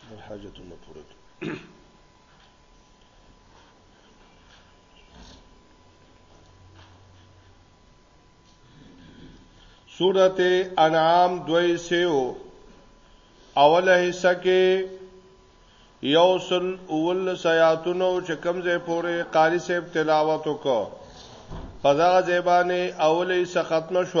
خپل حاجتونه پوره کړي سورت انعام دوی سیو اوله حصہ کې یوصل اول سیاتونو چې کمزې پورې قاری صاحب تلاوت وکړ په دا زبانه اولې څخه ختم شو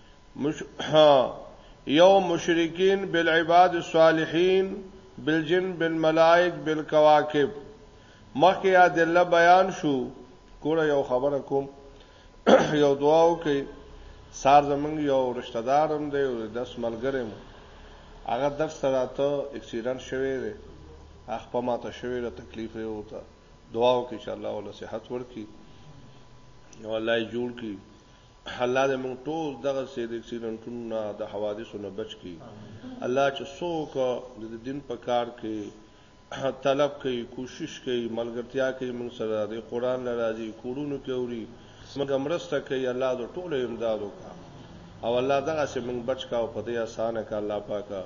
مش... یو مشرکین بالعباد الصالحین بالجن بالملائک بالکواکب مخکې ادله بیان شو ګوره یو خبره کوم یو دعا وکي سار زمنګ یو رشتہ دارم دی او داس ملګرم هغه درس ته راته اکسیډنټ شوی دی اخ په ماته شوی له تکلیف یې وته دعا وکړي چې الله ول صحت ورکړي والله جوړ کړي الله دی مونږ ټول دغسې د اکسیډنټونو نه د حوادثو نه بچ کړي الله چې څوک د دین په کار کې طلب کوي کوشش کوي ملګرتیا کوي مونږ سره د قران لراځي کورونو کې اوري مونږ مرسته کوي الله د ټولو امداد وکړه او الله دغه سه مونږ بچ کا او په دې اسانه کا الله پاکه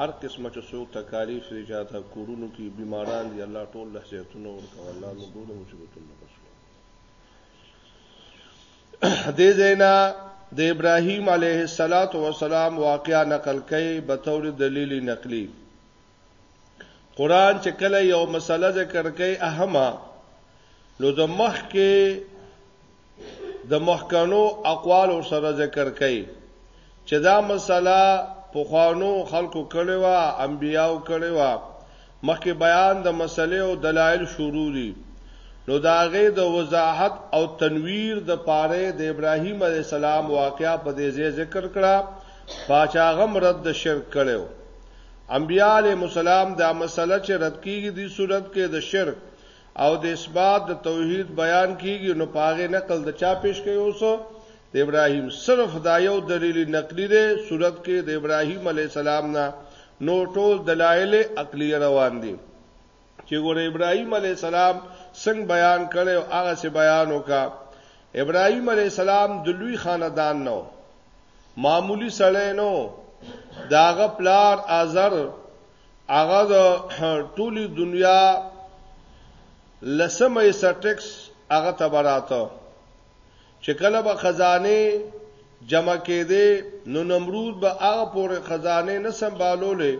هر قسمه چې څوک تکالیف لري چاته کورونو کې بیماران دي الله ټول له صحتونو ورکړه الله موږ ټول مصیبتونو بچ کړه دې زینا د ابراهیم علیه السلام واقعا نقل کړي به تور دلیل نقلی قران چې کله یو مسله ذکر کوي اهمه نو د مخ کې د مخکنو اقوال سره ذکر کوي چې دا مسئله پخوانو خلکو کړې وه، انبیاو کړې وه، مخکې بیان د مسئلې او دلایل شروع دي، نو د هغې د وضاحت او تنویر د پاره یې د ابراهیم علیه السلام واقعه په دې ځای ذکر کړه، پاچه هغه هم رد د شرک کړی و. انبیا علیهم السلام دا مسئله چې رد کیږي دې صورت کې د شرک او د اثبات د توحید بیان کیږي، نو په هغې نقل د چا پیش کوي اوس؟ د ابراهیم صرف دا یو دلیل نقلی دی صورت کې د ابراهیم علی السلام نه نو ټول دلایل عقلی روان دي چې ګور ابراهیم علی السلام څنګه بیان کړي او هغه څه بیان وکا ابراهیم علی السلام د لوی خاندان نو معمولی سړی نو داغه پلار ازر هغه د ټولي دنیا لسمه سټکس هغه تبراته چې کله به خزانه جمع کېدې نو نمرود به هغه پورې خزانه نه سمبالولې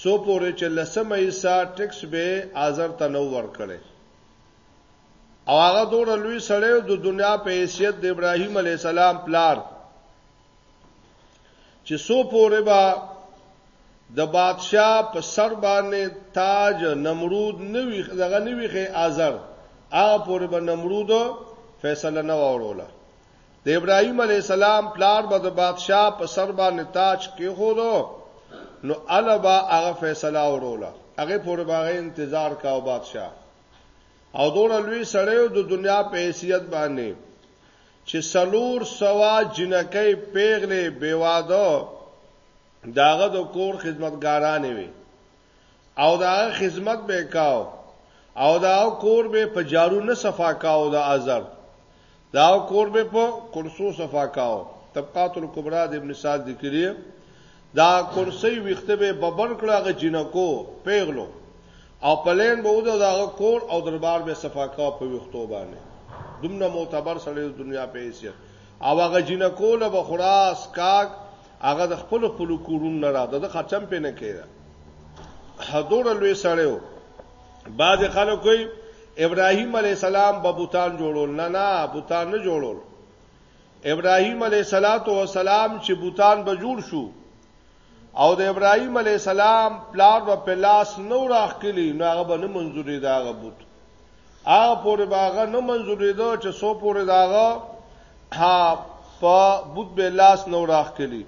سو پورې چې لسمه حصہ ټیکس به آزر ته نو ورکړي او هغه دوره لوی سړی د دنیا په حیثیت د ابراهیم علی السلام پلار چې سو پورې با د بادشاہ په سر باندې تاج نمرود نوی دغه نوی خې ازر هغه پورې به نمرود فیصله نه وروله د ابراهیم علی السلام پلار به د بادشاہ په سر باندې تاج کې خورو نو البا هغه فیصله وروله هغه پورې باغې انتظار کاو بادشاہ او دور لوی سړیو د دنیا په حیثیت باندې چې څلور سوه جینکۍ، پیغلې، بې واده د هغه د کور خدمتګارانې وې او د هغه خدمت به کاو او د هغه کور به په جارو نه صفا کاو د ازر د هغه کور به په کرسو صفا کاو طبقات الکبرى د ابن سعد لیکلی دا کرسۍ ویښته به یې ببر کړه هغه جینکو، پیغلو، او په لین به ودرو د هغه کور او دربار به یې صفا کاوه په ویښتو باندې دومره معتبر سړی د دنیا په حیثیت او هغه جینکو له به خورا سکاک هغه د خپل خپل کورون نه را د خرچم پې نه کېده حضور لوی سړی و بعض خلک کوي ابراهيم عليه السلام به بوتان جوړول نه نه بوتان نه جوړول ابراهیم علیه صلوات و سلام چې بوتان به جوړ شو او د ابراهیم علیه السلام پلار به په لاس نو راخلی نو هغه به نه منځوري دا هغه بوت هغه پورې باغه نه منځوري دا چې سو پورې داغه ها په بوت به لاس نو راخلی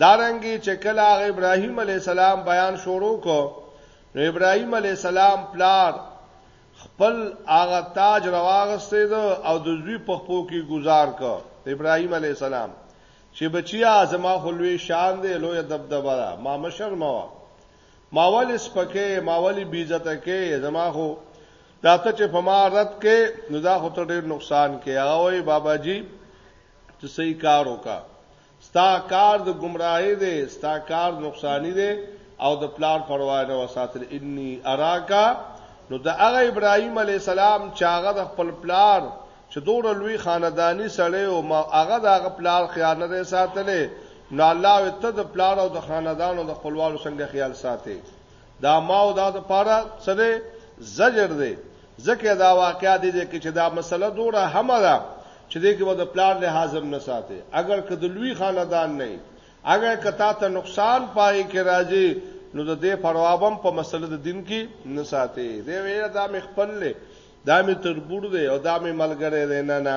دارنګي چې کله هغه ابراهیم علیه السلام بیان شروع کو نو ابراهیم علیه السلام پلار خپل هغه تاج رواغسته ده او د زوی په خپو کې گزار کو ابراهيم عليه السلام چې بچیا زما خلوی شان دی لوی دبدبه ده ما مشر ما ما ول سپکه ما ول بیزته کې زما خو داته چې په ما رد کې نو دا خو ته ډیر نقصان کې هغه وای بابا جی ته صحیح کار وکا ستا کار د ګمراهی دی ستا کار نقصانی دی او د پلار پروا نه وساتل انی اراکا نو د هغه ابراهیم علی السلام چې هغه د خپل پلار چې دوره لوی خاندانی سړی او ما هغه د هغه پلار خیانت ساتلې نو الله ته د پلار او د خاندان او د خپلوانو څنګه خیال ساتي دا ما او دا د پاره څه دی زجر دی ځکه دا واقعیا دی چې دا مسله دوره هم ده چې دغه و د پلان له حازم نه ساتي اگر که د لوی خاندان نه اگر که تا ته نقصان پای کې راځي نو د دې پروابم په مسله د دین کې نه ساتي دی ویره دا مې خپل له دا مې تربور دی او دا مې ملګری دی نه نه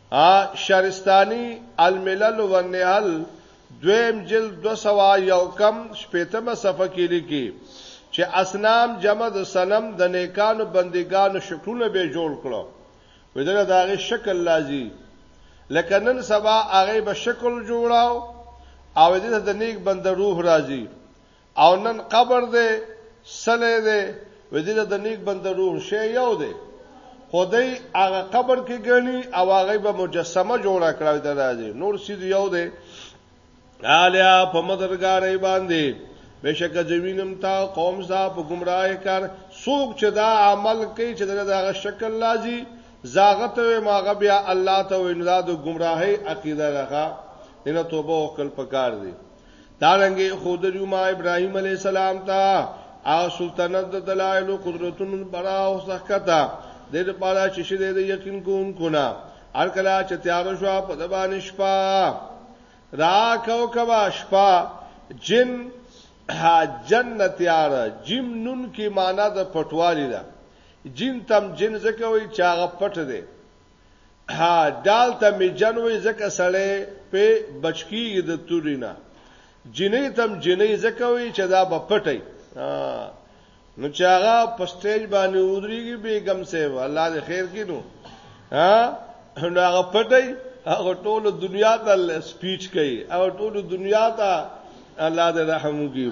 ا شرستاني، الملل والنحل، دویم جلد دوه سوه او یو کم شپېتمه صفحه کې لیکي چې اصنام جمع د صنم د نیکانو بندګانو شکلونه به جوړ کړو وې دغه داغه شکل لازي لکه نن سبا هغه به شکل جوړاو او دې ته د نیک بند روح راځي او نن قبر دی سلې دی وزیر د نیک بند روح شی یو دی خدای هغه قبر کې غني او هغه به مجسمه جوړه کړو د راځي نور سید یو دی الیا په مدرګارې باندې بشک زمینم تا قوم سا په گمراه کار سوق چې دا عمل کوي چې دا شکل لازم زاغت وي ماغه بیا الله ته ویندا د گمراهي عقیده راغه ان توبه وکړ پکار دي دارنګه خودریو ما ابراهیم علی السلام ته او سلطنت د دلایل او قدرتونو برا او سخکتا د دې لپاره چې شه دې یقین کوونکو نه هر کله چې تیار شو په د باندې شپه را کوكبا شپه جن ها جن تیار جیم نون کې معنا د پټوالی ده جن تم جن زکه وي چاغه پټ ده ها دال ته می جن وې زکه سړې په بچکی د تورینا جنې تم جنې زکه وې چې دا به پټي نو چې هغه په سټیج باندې ودرېږي بیگم صاحب الله دې خیر کینو ها نو هغه پټي هغه ټول دنیا ته سپیچ کوي او ټول دنیا ته الله دې رحم وکړي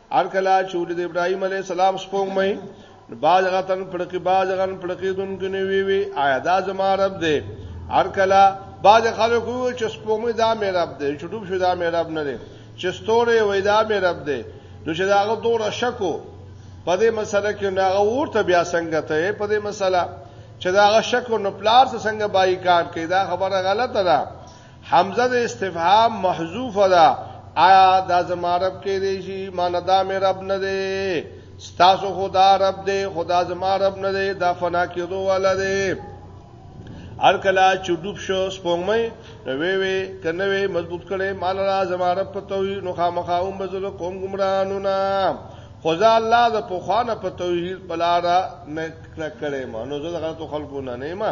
هر کله چې ولید ابراهیم علی السلام سپوږمۍ باز غتن پړکی باز غن پړکی دن کنی وی وی آیا دا زما رب دی هر کله باز خلکو چې سپوږمۍ دا مې رب دی چې ډوب شو دا مې رب نه دی چې ستوره وی دا مې رب دی نو چې داغه دوره شکو په دې مسله کې ناغه ورته بیا څنګه ته په دې مسله چې داغه شکو نو پلار څنګه بایکاټ کړي دا خبره غلطه ده حمزه د استفهام محذوف ده آیا دا زما رب کې دی شي معنی دا مې رب نه دی ستاسو خدا رب دی خدا زما رب نه دی دا فنا کېدو والا دی هر کله چې ډوب شو سپوږمۍ نو وی وی کنه وی مضبوط کړي مال را زما رب په توحید نو خامخا هم بزل قوم گمراهانو نه خدا الله د پوخانه په توحید بلاره نه کړه کړي ما نو زه غلط خلکو نه نه ما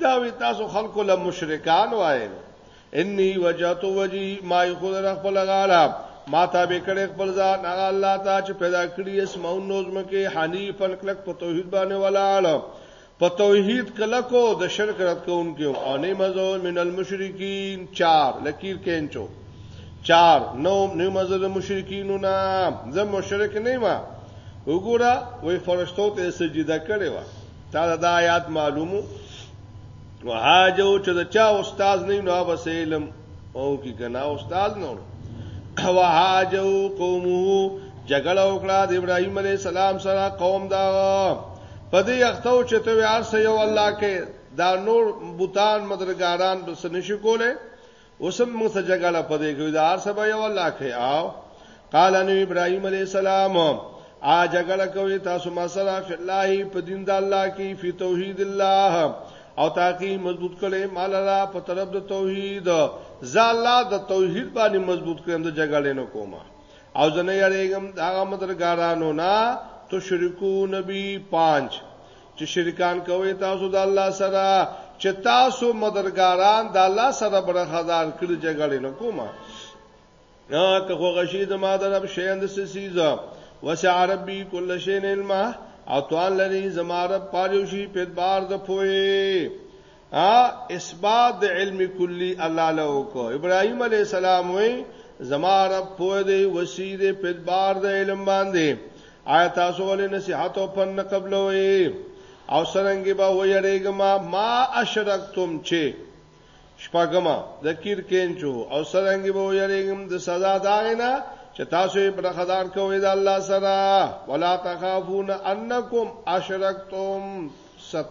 دا وی تاسو خلق له مشرکان وای انی وجهت وجی ما خود رخ په لغاله ما تابع کړي خپل ځان هغه الله ته چې پیدا کړی اسماون نوزم کې حنیف کلک په توحید باندې ولاړ په توحید کلکو د شرک رد کوونکو او نه مزو من المشرکین 4 لکیر کینچو 4 نو نه مزو د مشرکینو نه زه مشرک نه ما وګوره وې فرشتو ته سجده کړې و تا دا آیات معلومو وهاجو چې دا چا استاد نه نو بس علم او کی کنا استاد نه وهاجو قومه جګړه وکړه د ابراهیم علی السلام سره قوم دا په دې اختو چې ته یار سه یو الله کې دا نور بوتان مدرګاران بس نشي کوله اوسم موږ ته جګړه پدې کوي دا ارسه به یو الله کوي او قال نو ابراهيم عليه السلام ا جګړه کوي تاسو ما سره فی الله په دین د الله کې فی توحید الله او تاکي مضبوط کړي مال را په طرف د توحید زالا د توحید باندې مضبوط کړم د جګړې نو کومه او زنه یریګم دا مدرګارانو نا تو شرکو نبی 5 چې شرکان کوي تاسو د الله سره چې تاسو مدرګاران د الله سره برخدار کړی جګړه نه کومه یا که خو غشي د ما درب شیند سسیزا وسع ربي کل شین علما او توان لري زما رب پاجو شي په بار د پوي ا اثبات د علم کلی الله له وکړو ابراهيم عليه السلام وې زما رب پوه دی وسی دی په بار د علم باندې آیا تاسو ولې نصيحت او پن قبلوي او سرنګي به ويریګم ما اشرکتم چې شپګما ذکر کینچو او سرنګي به ويریګم د سزا داغنه چې تاسو یې برخدار کوئ د الله سره ولا تخافون انکم اشرکتم ست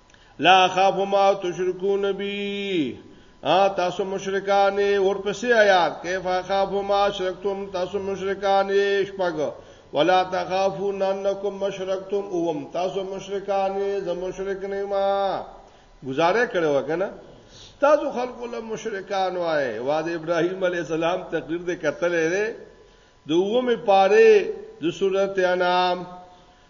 لا خاف ما تشركون بي ا تاسو مشرکان ورپسې آیات کیف خاف ما شرکتم تاسو مشرکان شپګ ولا تخافون انکم مشرکتم اوم تاسو مشرکان زم مشرک نه ما گزاره کړو کنه تاسو خلکو له مشرکان وای واد ابراهیم علی السلام تقریر دې کتلې ده دومه پاره د سورته انام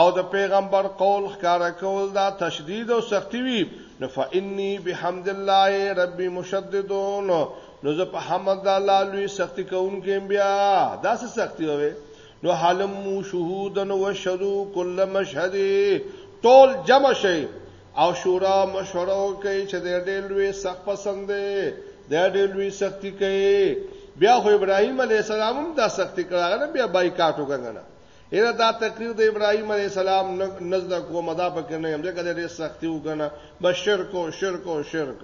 او د پیغمبر قول ښکاره کول دا تشدید او سختی وی نو فإني بحمد الله ربي مشدد نو زه په حمد الله لوی سختی کوونکی بیا دا څه سختی وي نو حلم شهودن وشهدو کل مشهد ټول جمع شي او شورا مشوره کوي چې د ډېر لوی سخت پسند دی د ډېر لوی سختی کوي بیا خو ابراهيم عليه السلام هم دا سختی کړه بیا بایکاټ وکړنه یره دا تقریر د ابراهیم علی السلام نزد کوم دا پکې نه هم ځکه ډېر سختي وکنه بشرک او شرک او شرک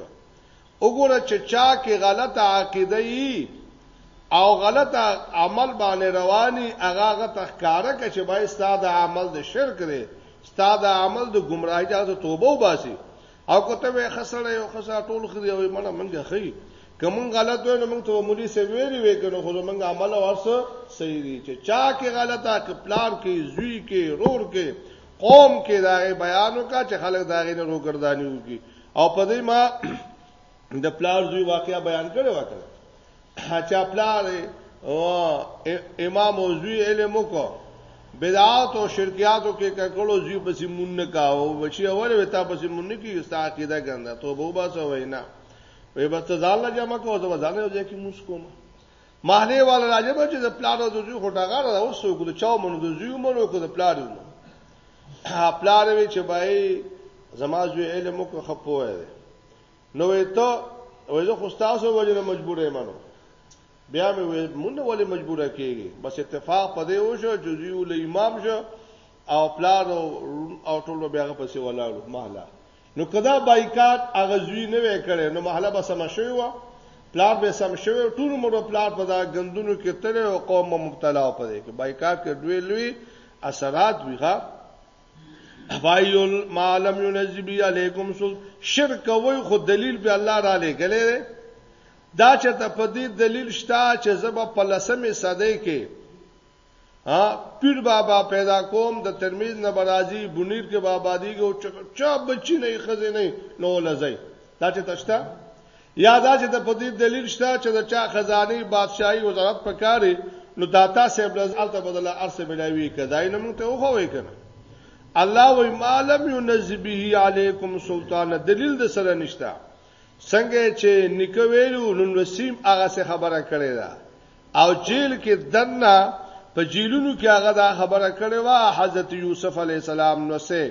وګوره چې چا کې غلطه عقیده ای او غلطه عمل باندې رواني هغه هغه تخکاره کې چې بای استاد عمل د شرک دی استاد عمل د گمراهی ته توبه وباسي او کوته وې خسړې او خسا ټول خري او منه منګه خي کوم غلط وې نو موږ ته مولي سي ویری وې کنه خو موږ عمل او ارس صحیح دي چې چا کې غلطه ک پلان کې زوی کې رور کې قوم کې دا بیانو کا چې خلک دا غي نه روګرداني وکي او په دې ما د پلار زوی واقعا بیان کړو وکړه چا پلار او امام او زوی علم وکړو بدعات او شرکیاتو کې ککړو زوی پسې مون نه کاو بچي اول وتا پسې مون نه کیږي ستا عقیده ګنده توبه وباسه وینا وې بس ځان لا جمع کوو زما ځان یو ځای کې مسکوم محله والا راځم چې د پلان د زوی خټه غره او سو کو د چاو منو د زوی منو کو د پلان نو پلان وی چې بای زما زوی علم کو خپوه نو ته وای زه خو تاسو وجه مجبور یم نو بیا مې وای مونږ ولې مجبور کیږي بس اتفاق پدې وشو چې یو له امام شو او پلار او ټول بیا په سی ولاړو محله نو کدا بایکاټ هغه زوی نه وکړي نو محله به سم شوی و پلار به سم شوی ټول مړو پلار په دا غندونو کې تل او قوم مبتلا پدې کې بایکاټ کې دوی لوی اثرات ویغه وایل ما لم ينزبي عليكم سل شرک وای خو دلیل به الله را لګلې دا چې ته په دې دلیل شته چې زب په لسمه صدې کې ها پیر بابا پیدا کوم د ترمذ نبرازی بنیر کې بابا دیګو چا بچی نه خزه نه نو لزای دا چې تشتا یا دا چې د په دې دلیل شته چې د چا خزانه بادشاہي وزارت پکاري نو داتا صاحب لز الته بدله ارسه ملاوي کدای نه مونږ ته وخوي کنه الله وی مالم ينزبه علیکم سلطان دلیل د سره نشتا څنګه چې نکویلو نن وسیم هغه څه خبره کړې ده او جیل کې دنه په جیلونو کې هغه دا خبره کړې و حضرت یوسف علی السلام نو سه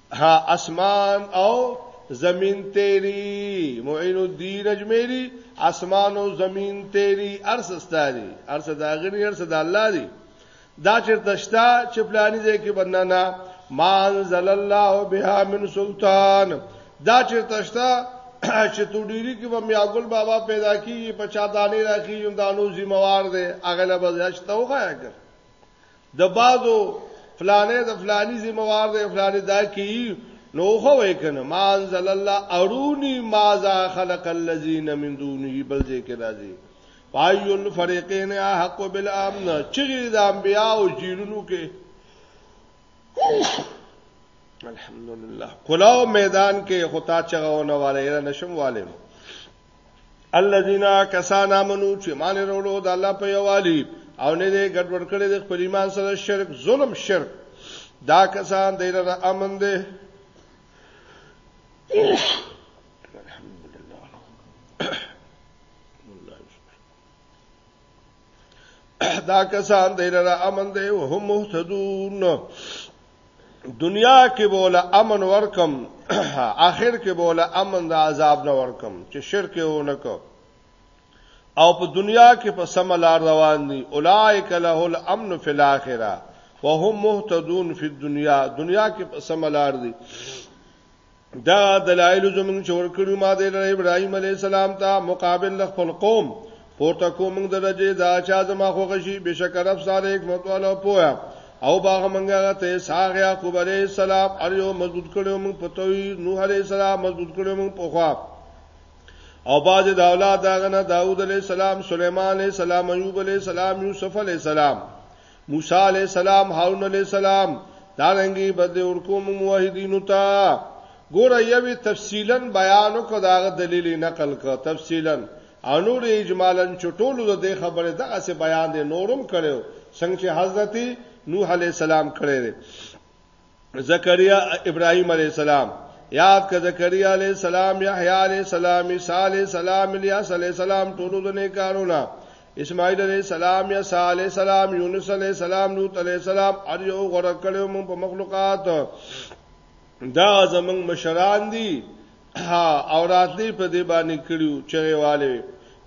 ها اسمان او زمین تیری معین الدین اجمیری اسمان او زمین تیری ارس استاری ارس دا غنی ارس دا الله دی دا چرته شتا چې پلاني ځای کې بنانا ما انزل الله بها من سلطان دا چرته شتا چې تو ډیری کې بم یاګل بابا پیدا کیږي په چا دانې راخی یوم دانو ذمہوار دی اغلب ځشته وغایا کړ د بازو فلانه د فلانی ذمہ وار دی فلانی دا کی نو خو وای کنه ما انزل الله ارونی ما ذا خلق الذين من دونه بل ځای کې راځي پایو الفریقین حق بالامن چې د انبیا او جیلونو کې الحمدلله کلاو میدان کې خطا چغاونه والے نشم والے الذين كسان امنو چې مان وروړو د الله په یوالي او نه دې ګډوډ کړي د خپل ایمان سره شرک ظلم شرک دا کسان دایره امن دي الحمدلله دا کسان دی لره امن دی او هم مهتدون دنیا کې بوله امن ورکم آخر کې بوله امن د عذاب نه ورکم چې شرک یې ونکړ او په دنیا کې په سم لار روان دي اولائک له الامن فی الاخره وهم مهتدون فی الدنیا دنیا کې په سم لار دي دا دلایل زمونږ چې ورکړو ما د ابراهیم علی السلام ته مقابل خپل قوم پورته کوم درجه دا چا زما خوښي بشک رب ساره حکمت والا پویا او باغ منګه ته ساغ یعقوب علی السلام ار یو مضبوط کړو موږ پتوی نوح علی السلام مضبوط کړو موږ په خوا او باز د اولاد داغه نه داوود علی السلام سليمان علی السلام ایوب علی السلام یوسف علی السلام موسی علی السلام هارون علی السلام دا رنګي بدل ورکو موږ موحدینو ته ګوره یوې تفصیلا بیان کو داغه دلیل نقل کو تفصیلا انور اجمالا چټولو د دې خبره دغه سه بیان دي نورم کړو څنګه چې حضرت نوح علی السلام کړی زکریا ابراهیم علی السلام یاد ک زکریا علی السلام یحیی علی السلام عیسی علی السلام الیاس علی السلام ټول د نه کارونه اسماعیل علی السلام یا صالح السلام یونس علی السلام لوط علی السلام ار یو غره کړو مون په مخلوقات دا زمنګ مشران دي او راتلی په دې باندې کړیو چغه والے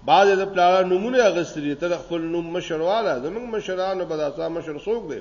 بعض د پلاړه نمونه اغستري تر خپل نوم مشرواله زمنګ مشران په داسا مشر څوک دی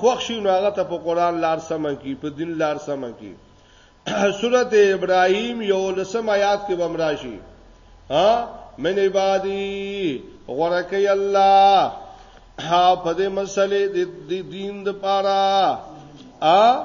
خوښ شي نو هغه ته په قران لار سم کی په دین لار سم کی سورت ابراهیم یو لسم آیات کې بمراشي ها من عبادی غورکی الله ها په دې مسلې د دین د پاره ا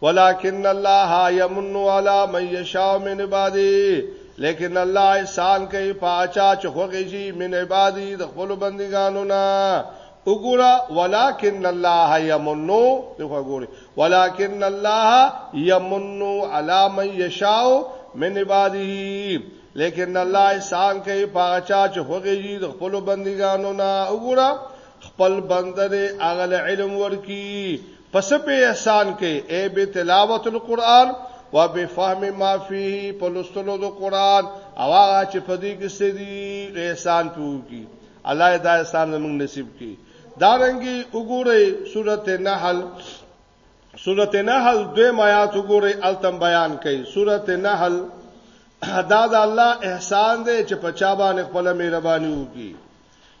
ولكن الله يمن على من يشاء من عباده لیکن الله احسان کوي پاچا چې خوږي شي من عبادي د خپل بندګانو نه وګوره ولكن الله يمن دغه ګوره ولكن الله يمن على من يشاء من عباده لیکن الله احسان کوي پاچا چې خوږي شي د خپل بندګانو نه وګوره خپل بنده دې اغل علم ورکی پس په احسان کې اے به تلاوت القرآن و به فهم ما فيه په لستلو د قرآن او هغه چې په دې کې سړي احسان پوږي الله دا احسان موږ نصیب کړي دارنګي وګورئ سورته نحل سورته نحل دوی آیات وګورئ التم بیان کړي سورته نحل دا د الله احسان دی چې په چا باندې خپل مهرباني وکړي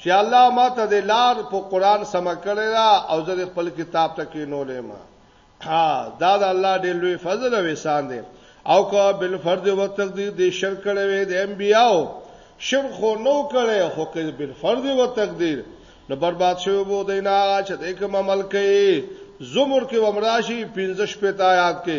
چې الله ما ته د لار په قران سم کړی را او زه د خپل کتاب ته کې نو لیما ها دا د الله ډېر لوی فضل او احسان دی او کا بل فرض او تقدیر دې شر کړی وي د انبیاو شر خو نو کړي خو کې بل فرض او تقدیر نو برباد شو بو دینا چې د کوم عمل کوي زمر کې ومراشي 15 پتا یاد کې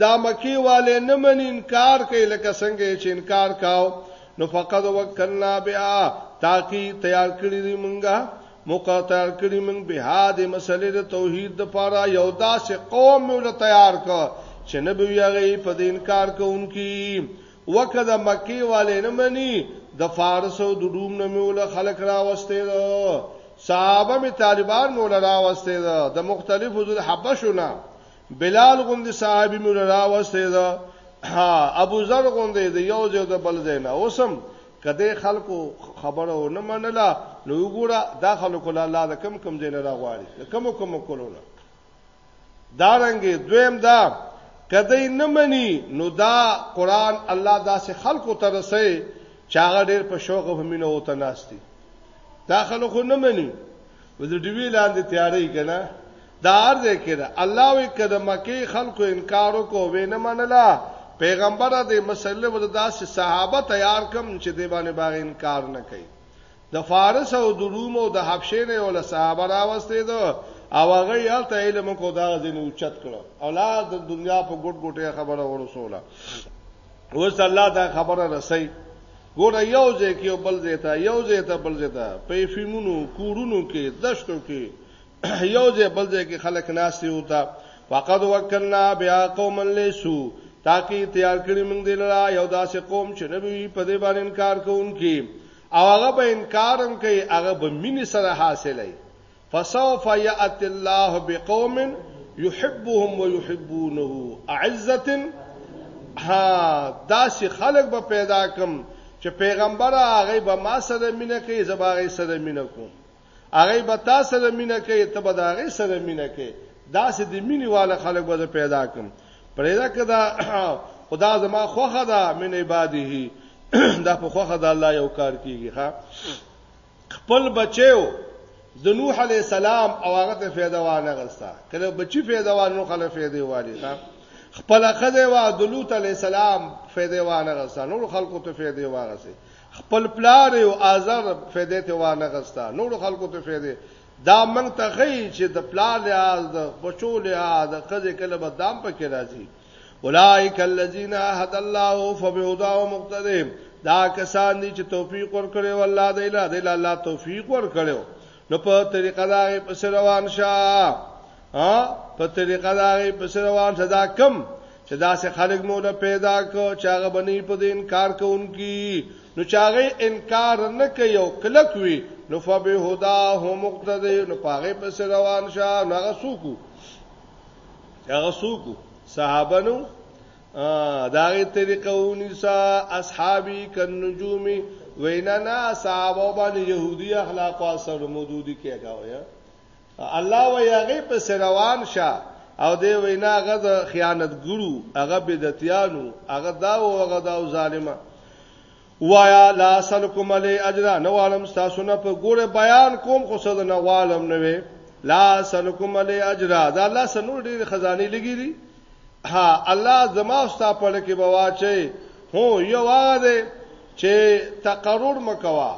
دا مکی والے نه منی انکار کوي لکه څنګه چې انکار کاو نو فقد وکلنا بیا تاکي تیار کړی دی مونږه موقع تیار کړی مونږ به د مسلې د توحید د پاره یو داسې قوم مولا تیار کړ چې نه به یغی په دې انکار کوونکی وکړه مکی والے نه منی د فارس او د روم نه مولا خلق را وسته ده صحابه می طالبان مولا را وسته ده د مختلفو ذل حبشو نه بلال غوندي صحابي مو راوسته ده ها ابو ذر غوندي د یو ځای د بل ځای نه اوسم کده خلکو خبره و نه منله نو وګوره دا خلکو له الله د کم کم ځای نه راغواړي د کم کم کولو نه دا رنګي دویم دا کده نه مني نو دا قران الله داسې خلکو ته رسي چې هغه ډېر په شوق او همینه وته ناشتي دا خلکو نه مني نو د ډیوی لاندې تیارې کنه دا ارزه کړه الله وی کده مکه خلکو انکار وکړو وینه منلا پیغمبره د مسلې ور داسې صحابه تیار کم چې دی باندې باغ انکار نه کوي د فارس او د روم او د حبشه نه ول صحابه راوستي دو او هغه یال ته علم کو دا ځین اوچت کړو اولاد د دنیا په ګډ ګټه خبره ورسوله اوس الله دا خبره رسي ګوره یو ځای کې بل ځای ته یو ځای ته بل ځای ته په فیمونو کورونو کې دشتو کې یو ځای بل ځای کې خلک ناشتي وتا فقد وکلنا بیا قوم لیسو تاکي تیار کړی موږ دلرا یو داسې قوم چې نبی په دې باندې انکار کوونکي او هغه به انکارم کوي هغه به مینې سره حاصلې فسوف یأتی الله بقوم یحبهم ویحبونه اعزت ها داسې خلق به پیدا کم چې پیغمبر هغه به ما سره مینه کوي زباغه سره مینه کوم هغه به تا سره مینه کوي ته به هغه سره مینه کوي داسې د مینې والا خلق به پیدا کم پرېدا کدا خدا زما خوخه ده من عباده دا په خوخه ده الله یو کار کیږي ها خپل بچیو د نوح علی السلام او هغه ته فایده وانه غستا کله بچی فایده وانه خله فایده والی ښا خپل خزه وا د لوط علی السلام فایده وانه غستا نور خلکو ته فایده واغسه خپل پلار او ازر فایده ته وانه غستا نور خلکو ته فایده دا موږ ته خی چې د پلار له د بچو له د خزه کله به دام پکې راځي اولائک الذین هدى الله فبهداه مقتدی دا کسان دي چې توفیق ورکړي والله دی لا دی الله توفیق ورکړي نو په طریقه دا په سر روان شه ها په طریقه دا په سر روان شه دا کم چې دا سه خلق مولا پیدا کو چاغه بنی په دین کار کوونکی نو چاغه انکار نه کوي او کلک وي نو فبه هدا هو مقتدی نو پاغه په سر روان شه نو هغه سوکو هغه څوک صحابه نو داغه طریقه ونیسا اصحابي کنجومي وینا نه صحابه باندې يهودي اخلاق او اثر مودودي کېږي الله ویاغه په سروان شه او دی وینا هغه د خیانتګرو هغه بدعتیانو هغه دا او هغه دا ظالما وایا لا سلکم علی اجر نه غواړم تاسو نه په ګوره بیان کوم خو څه نه غواړم نه وی لا سلکم علی اجر دا الله سنور ډیر خزانه لګی دي ها الله زما ستا په لکه بواچي هو یو هغه دی چې تقرر مکوا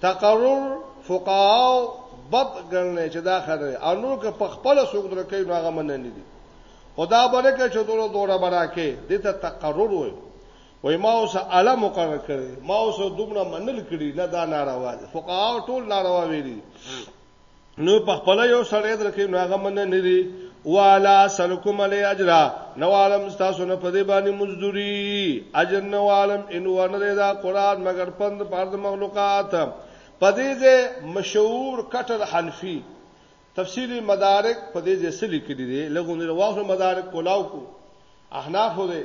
تقرر فقاو بد ګڼنه چې دا خره او نو که په خپل سوق درکې نو هغه مننه دي خدا برکه چې دوره دوره برکه دې ته تقرر وي وای ما اوس اعلی مقرر کړی ما اوس دومره منل کړی نه دا ناروا دي فقها ټول ناروا ویلي نو په خپل یو سړی درکې نو هغه من نه دي والا سلکم علی اجر نو عالم تاسو نه پدې باندې مزدوری اجر نو عالم ان ورنه دا قران مگر پند پرد مخلوقات پدې ځې مشهور کټر حنفی تفسیر مدارک پدې ځې سلی کړي دي لګونه واخو مدارک کولاو کو احناف دې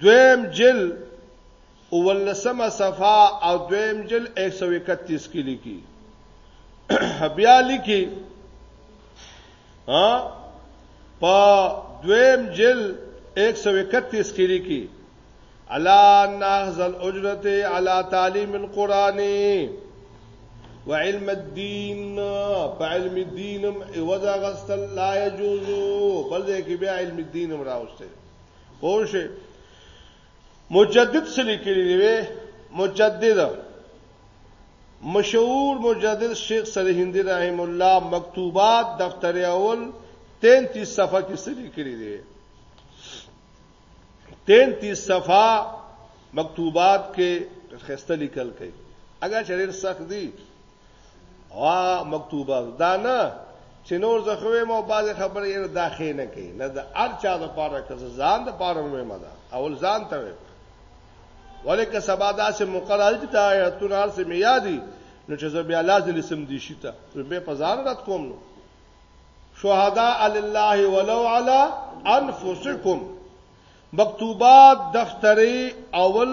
دویم جل اولسمه صفه او دویم جل 131 کې لیکي بیا لیکي ها په دویم جل 131 کې لیکي الا ناخذ الاجرت على تعلیم القران وعلم الدين فعلم الدين وذا غسل لا يجوز بل ذلك بعلم الدين راوسته پوه شئ مجدد څه لیکلی دی وی مجدد مشهور مجدد شیخ صالح هندي رحم الله مکتوبات دفتر اول 33 صفحه کې څه لیکلی دی 33 صفحه مکتوبات کې خسته لیکل کړي اگر چیرې سخت دي وا مکتوبه دا نه چې نور زخوي مو باز خبرې یې دا خې نه کوي نه د هر چا د پاره که ځان د پاره مې مده اول ځان ته وي ولیکه سبا دا سه مقرر چې دا آیتونه هر څه مې یادي نو چې زه بیا لازم لسم دي شي ته به په ځان رات کوم نو شهداء لله ولو على انفسکم مکتوبات دفتری اول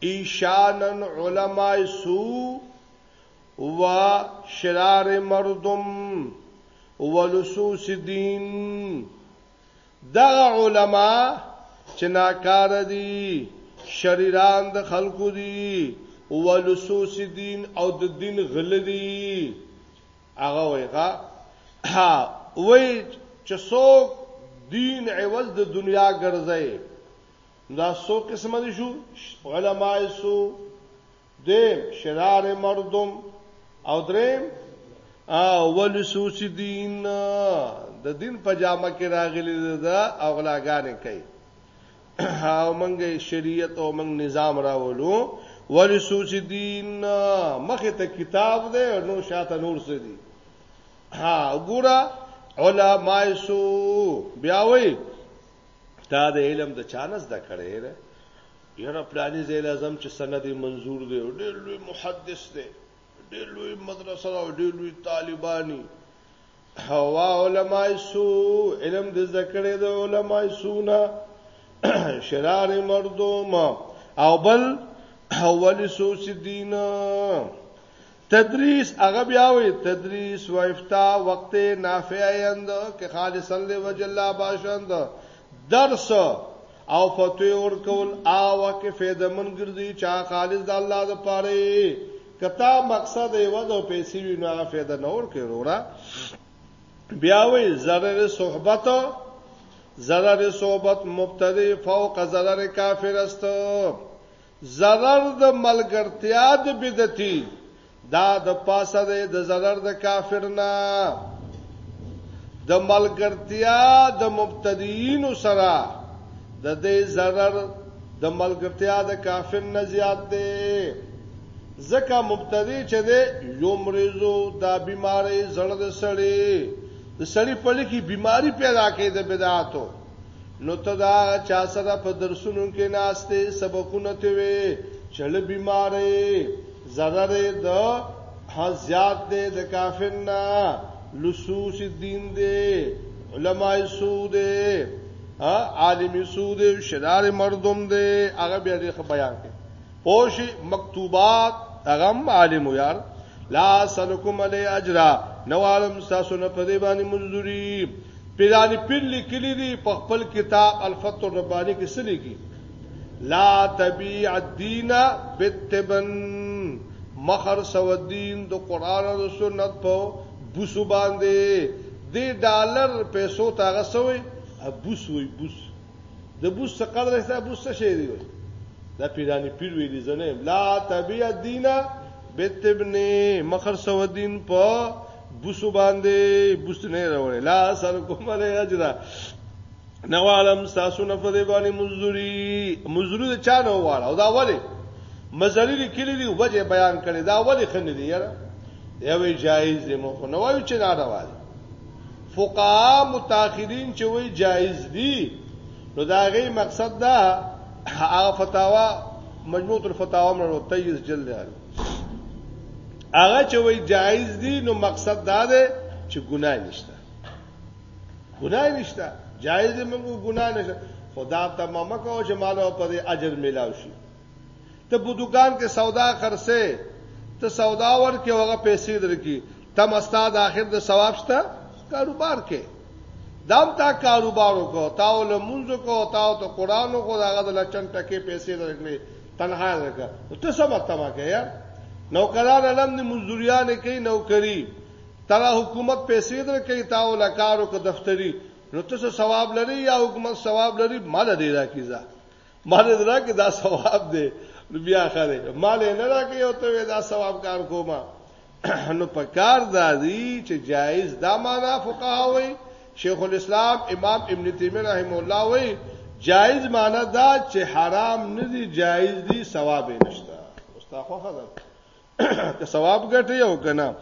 ایشانن علماء سو و شرار مردم و لسوس دین دا علماء چې ناکار دي شریران د خلکو دي و لسوس دین او د دین غل دي هغه وایغه ها وای چې څوک دین عوض د دنیا ګرځي دا سو قسم دي شو علماء سو دیم شرار مردم او دریم اول سو چې دین د دین په جامه کې راغلي دا اوغلاګانې کوي او موږ شریعت او موږ نظام راولو ول سو چې دین مخه ته کتاب دی نو شاته نور څه دي ها ګوره علماء سو بیا وایي تا د علم د چانس د کړې ده یره پلاني زیل اعظم چې سند منظور دی او ډېر لوی محدث دی ډېر لوی مدرسه او ډېر لوی طالبانی هوا علماء سو علم د ذکرې د علماء سونه شرار مردوم او بل اول سو سدینا تدریس هغه بیا وی تدریس و افتا وقت نافع یند که خالصا لوجه الله باشند درس او فتوی ورکول آوا کې فیدمن ګرځي چا خالص د الله د پاره کتا مقصد یې ودو پیسې وی نو هغه فیده نور کې وروړه بیا وی ضرر صحبت ضرر صحبت مبتدی فوق ضرر کافر است ضرر د ملګرتیا د بدعتي دا د پاسه دی د ضرر د کافر نه د ملګرتیا د مبتدیین سره د دې ضرر د ملګرتیا د کافر نه زیات دی ځکه مبتدی چې دی یو مریضو دا بیماری زړه د سړی د سړی په لکی بیماری پیدا کوي د بدعاتو نو ته دا چا سره په درسونو کې ناشته سبقونه ته وي چل بیمارې zarar د زیات دې د کافر نه لصوص دین دې علماء سود عالم سود شرار مردم دې هغه بیا دې بیان کړي پوشی مکتوبات غم عالم یار لا سلکم علی اجرا نوالم تاسو نه پدې باندې منځوري پیرانی پیر لیکلی دی په خپل کتاب الفتح الربانی کې څه لیکي لا تبيع الدين بالتبن مخر سو دین د قران او سنت په بوسو باندې د ډالر پیسو تاغه سوې بوس وي بوس د بوس څه قدر استه بوس څه شي دی دا پیرانی پیر ویلی زنه لا تبیع دینا بتبنی مخر سو دین په بوسو باندې بوس نه راوړی لا سر کوم له اجرا نوالم تاسو نه په دی باندې مزدوری مزدوری د چا نه واړه او دا ولی مزری لیکلی دی وجه بیان کړي دا ولی خنه دی یاره یوه جایز دی مو خو نو وایو چې نه راوړي فقها متاخرین چې وی جایز دي نو دا غي مقصد دا هغه فتاوا مجموعه الفتاوا مرو 23 جلد دی هغه چې وی جایز دي نو مقصد دا دی چې ګناه نشته ګناه نشته جایز موږ ګناه نشته خدا ته ممکه او چې مالو په اجر ملاوي شي ته په دوکان کې سودا خرڅې ته سودا ورکې هغه پیسې درکې تم استاد اخر د ثواب شته کاروبار کې دام تا کاروبار وکړو تا ول منځ کو تا ته قران کو داغه د لچن ټکه پیسې درکړي تنها درکړه ته سم تما کې یار نوکران علم د مزدوریان کې نوکری ترا حکومت پیسې درکې تا ول کارو کو دفتری نو ته ثواب لري یا حکومت ثواب لري مال دی راکیزه مال درا کې دا ثواب دی نو بیا خره مال نه راکې او ته دا ثواب کار کوما نو په کار دادی چې جایز دا معنا فقها وي شیخ الاسلام امام ابن تیمیه رحم الله وي جایز معنا دا چې حرام نه دی جایز دی ثواب نشته اوستا خو خدا که ثواب ګټي او کنه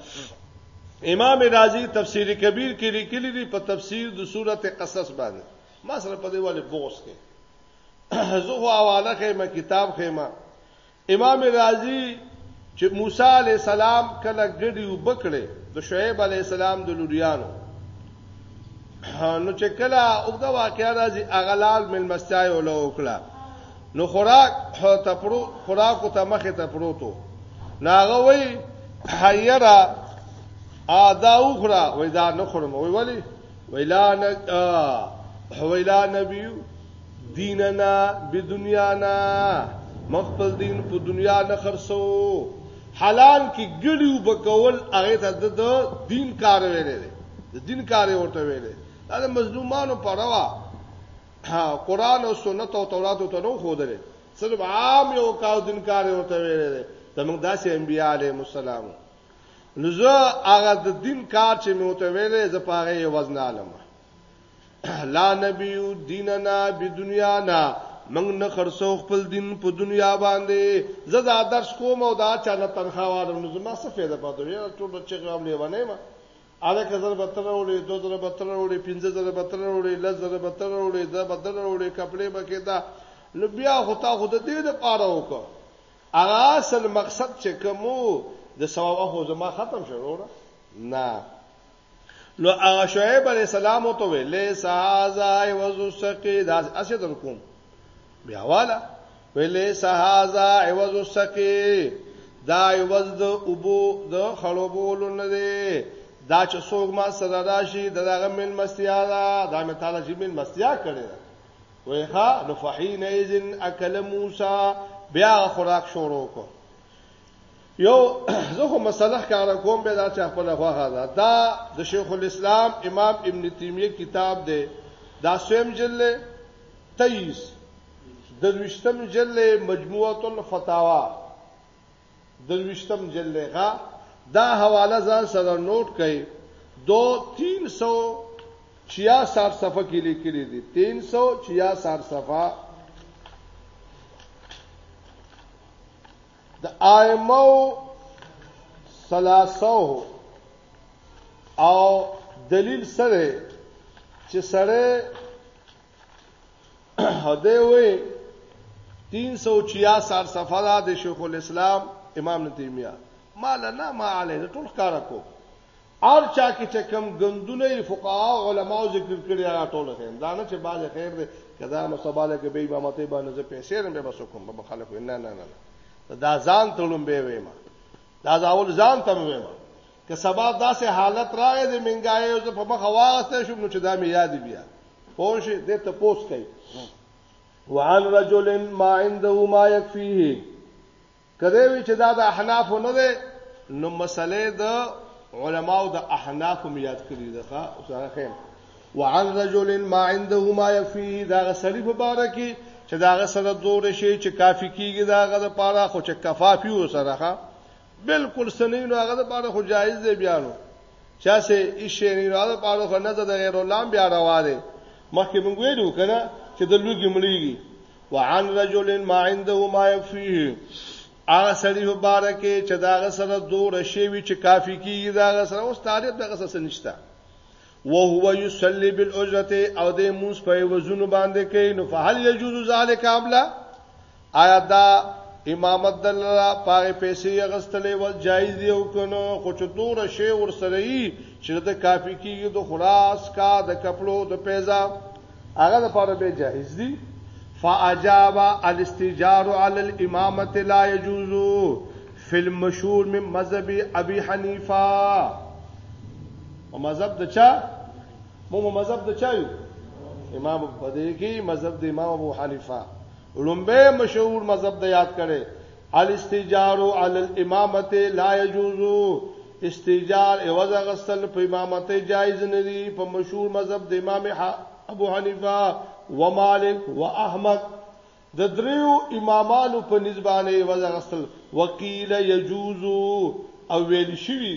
امام رازی تفسیر کبیر کې لیکلی دی په تفسیر د سورته قصص باندې ما سره په دیواله بوس کې زه خو حواله خېمه کتاب خېمه امام رازی چې موسی علی السلام کله ګډي وبکړي د شعیب علی السلام د لوریانو نو چې کله او دا واقعیا راځي اغلال مل مستای او لو کړه نو خوراک ته پرو خوراک ته مخه ته پروتو ناغه وای حیرا ا دا اوخرا وای دا نخرم وای ولی ویلا نبی ویلا نبی دیننا بدنیانا مخفل دین په دنیا نه خرڅو حلال کې ګړیو بکول هغه ته د دین کار ویلې د دین کار ورته ویلې دا مظلومانو پروا قرآن او سنت او تورات ته نو خودره صرف عام یو کاو دین کار ورته ویلې زموږ داسې انبیاء علیهم السلام نو زه هغه د دین کار چې مې وته ویلې زه پاره یې وزن عالم لا نبی دیننا بدنیا نا من نه خرڅو خپل دین په دنیا باندې زه دا درس کوم او دا چا نه تنخوا وارم نو زما څه فایده پاتې وي ټول چې غوړم لیوانه ما اله کزر بتر وړي دو زر بتر وړي پنځه زر بتر وړي لز زر بتر وړي دا بدر وړي کپڑے بکې دا نو بیا هوتا خود دې د پاره وکړه هغه اصل مقصد چې کوم د ثواب خو زما ختم شو وروره نه نو هغه شعیب علی السلام ته وی لیس هاذا عوض السقی دا اسه در کوم بیا والا وی لیس هاذا عوض السقی دا عوض د ابو د خړوبول نه دی دا چې څوک ما صدا راشي دغه من مستیا دا دا مې تعالی جی من مستیا کړی ویخا نو فحین ایزن اکل موسی بیا خوراک شروع کو یو زه خو مسله کار کوم به دا چې خپل خوخه ده دا د شیخ الاسلام امام ابن تیمیه کتاب دی دا سویم جلد 23 دروشتم جلد مجموعه الفتاوا درویشتم جلد غا دا حواله ځان سره نوټ کړئ دو 366 صفحه کې لیکلي دي 366 صفحه د ائمه ثلاثه او دلیل سره چې سره هدا وې 366 صفحه د شیخ الاسلام امام تیمیه مال نه ما علی ټول کار کو ار چا کې چې کم غندونه فقها علما ذکر کړی هغه ټول خیر دا نه چې باز خیر دی کدا نو سباله کې به امامت باندې زه پیسې رم به بس کوم به خلک نه نه نه دا ځان تړم به ویم دا ځاول ځان تم ویم که سبا داسې حالت راغی د منګای او په مخ واغسته شوم نو چې دا مې یاد بیا پوش دې ته پوس کوي وعن رجل ما عنده ما يكفيه کله وی چې دا د احناف نه ده نو مسلې د علماو د احناف میاد کړی ده او سره خیم وعن رجل ما عنده ما يكفيه دا غسلی په باره کې چې دا غسل دوه شي چې کافی کیږي دا غد پاره خو چې کفافي وسره بالکل سنې نو هغه د پاره خو جایز دی بیا نو چا سه ایشه نه راځه پاره خو نه د غیر الله بیا روا دی مخکې موږ ویلو کنه چې د لوګي مړیږي وعن رجل ما عنده ما يكفيه هغه سړي مبارکه چې داغه سره دور شي وی چې کافی کیږي داغه سره اوس تعریف دغه سره نشته وهو يصلي بالاجره او د موس په وزن باندې کوي نو فهل يجوز ذلك عملا آیا دا امامت دللا پاره پیسې غستلې ول جایز دی او کنه خو چې دور شی ور سره یي چې د کافی کیږي د خلاص کا د کپلو د پیزا هغه لپاره به جایز دی فاجاب الاستجار علی الامامه لا يجوز فی المشهور من مذهب ابي حنیفه او مذهب د چا مو مذهب د چا یو امام په دې کې مذهب د امام ابو حنیفه ړومبی مشهور مذهب د یاد کړی الاستجار علی الامامت لا يجوز استجار ایوازه غسل په امامت جایز نه دی په مشهور مذهب د امام ابو حنیفه و مالک و احمد د دریو امامانو په نسبانه وځغستل وکیل یجوز او ویل شوی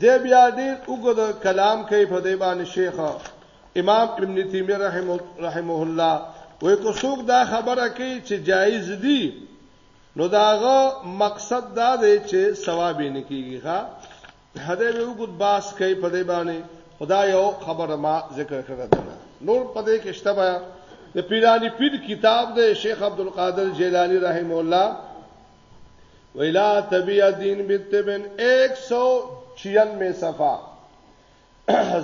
دی بیا ډیر وګد کلام کوي په دی باندې شیخ امام ابن تیمیه رحمه رحمه الله وای کو څوک دا خبره کوي چې جایز دي نو داغه مقصد دا دی چې ثواب یې نکېږي ښا هدا به وګد باس کوي په دی باندې خدا یو خبره ما ذکر کړه نور په دې کې شتبه د پیرانی پیر کتاب د شیخ عبد القادر جیلانی رحم الله ویلا تبی دین بتبن 196 صفه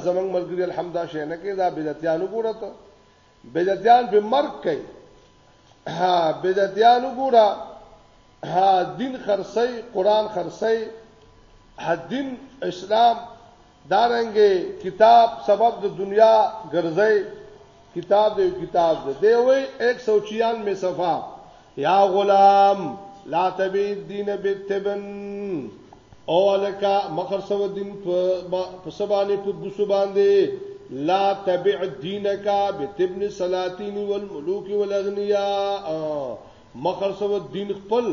زمنګ ملګری الحمدا شینه کې دا بدعتیان وګوره ته بدعتیان په مرګ کوي ها بدعتیان وګوره ها دین خرسي قران خرسي حدین اسلام دارنګه کتاب سبب د دنیا ګرځي کتاب دی کتاب دی دی وی 196 می صفه یا غلام لا تبی دین بالتبن او الکا مخر سو دین په سبانه په بوسو باندې لا تبع دینک بتبن سلاطین والملوک والاغنیاء مخر سو دین خپل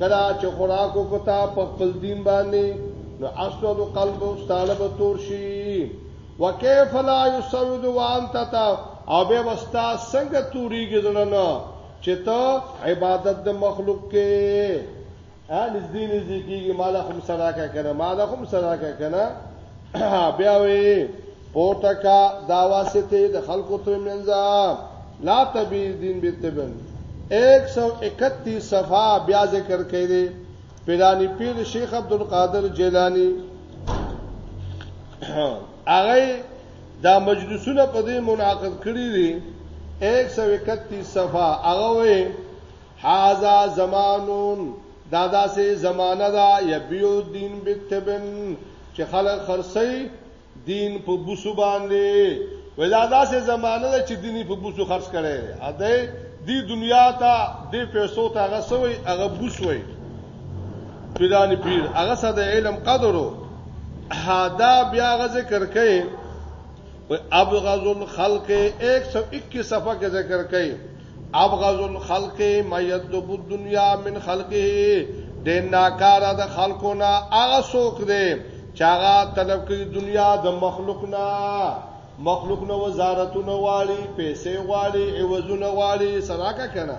کله چې خوراک وکتا په خپل دین باندې نو اسود قلب ستاله به تور شي وکيف لا يسود وانت تا او به وستا څنګه توريږي زړه چې ته عبادت د مخلوق کې ا نږدې نږدې کیږي مال هم صدقه کنه مال هم صدقه کنه بیا وی پورته کا دا واسطه د خلکو تر منځ لا تبیر دین به تبن 131 صفه بیا ذکر کړي پیرانی پیر شیخ عبد القادر جیلانی هغه دا مجلسونه په دې منعقد کړی دي 131 صفه هغه وې هاذا زمانون دا داسې زمانہ دا یبیو دین بتبن چې خلک خرسي دین په بوسو باندې ودا داسې زمانه ده چې دیني په بوسو خرج کړي ا دې دی دنیا ته دې پیسو ته غسوي هغه بوسوي پیرانی پیر هغه ساده علم قدرو حدا بیا غ ذکر کړي ابغض الخلق 121 صفحه کې ذکر کړي ابغض الخلق ما يدب الدنيا من خلقه د ناکاره د خلکو نه هغه څوک دی چې هغه طلب کوي دنیا د مخلوق نه مخلوق نه وزارتونه واړي پیسې واړي عوضونه واړي سراکه کنه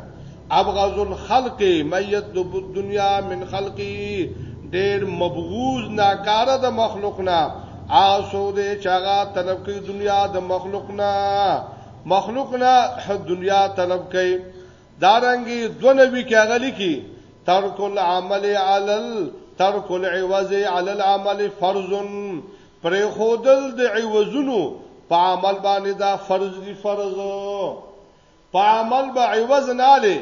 ابغض الخلق میت دب الدنیا من خلقی ډیر مبغوز ناکاره د مخلوق نه آسو دې چاغه طلب کوي دنیا د مخلوق نه مخلوق نه دنیا طلب کوي دارنګي دونوي کې غلي کی ترک العمل علل ترک العوض علی العمل فرض پر خودل د عوضونو په عمل باندې دا فرض دی فرض په عمل به عوض نه لې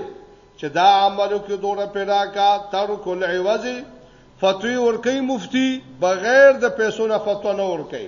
چې دا عملو کې دوره پیدا کا ترک العوض فتوی ورکی مفتی بغیر د پیسو نه فتوا نه ورکی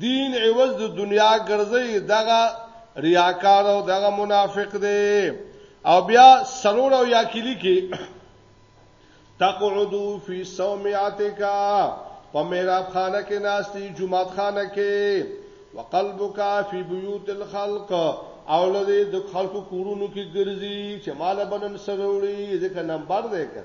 دین عوض د دنیا ګرځي دغه ریاکار او دغه منافق دی او بیا سرور او یا کلی کې تقعدو فی صومعتکا په میراب خانه کې ناشتي جمعات خانه کې وقلبک فی بیوت الخلق او لدی د خلکو کورونو کې ګرځي چې مال بنن سروړي ځکه نمبر دی کړ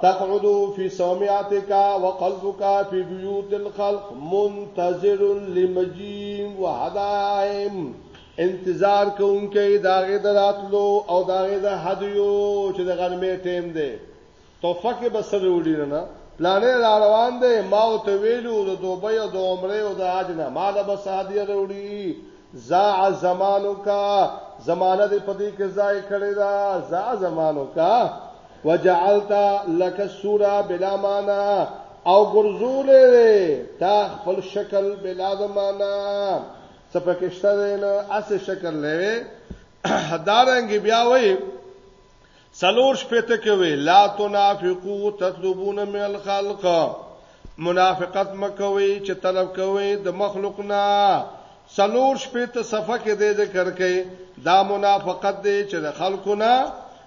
تقعدو فی صومعتک وقلبک فی بیوت الخلق منتظر لمجیم وهدائم انتظار کوونکې داغه دراتلو او داغه د هدیو چې د غنمې ټیم دی توفق به سره وړي نه پلانې را روان دی ما او ته ویلو د دوبۍ او د عمره او د حج نه ما د بس هدیه وروړي زا زمانو کا زمانه دې پدې کې ځای کړی دا زا زمانو کا وجعلت لك السوره بلا معنا او ګرځولې تا خپل شکل بلا معنا سپکشته نه اس شکل لوي دارنګ بیا وای سلور شپته کې وی لا تنافقو تطلبون من الخلق منافقت مکوي چې طلب کوي د مخلوق نه سلور شپته صفه کې دې ذکر کړي دا منافقت دې چې د خلقو نه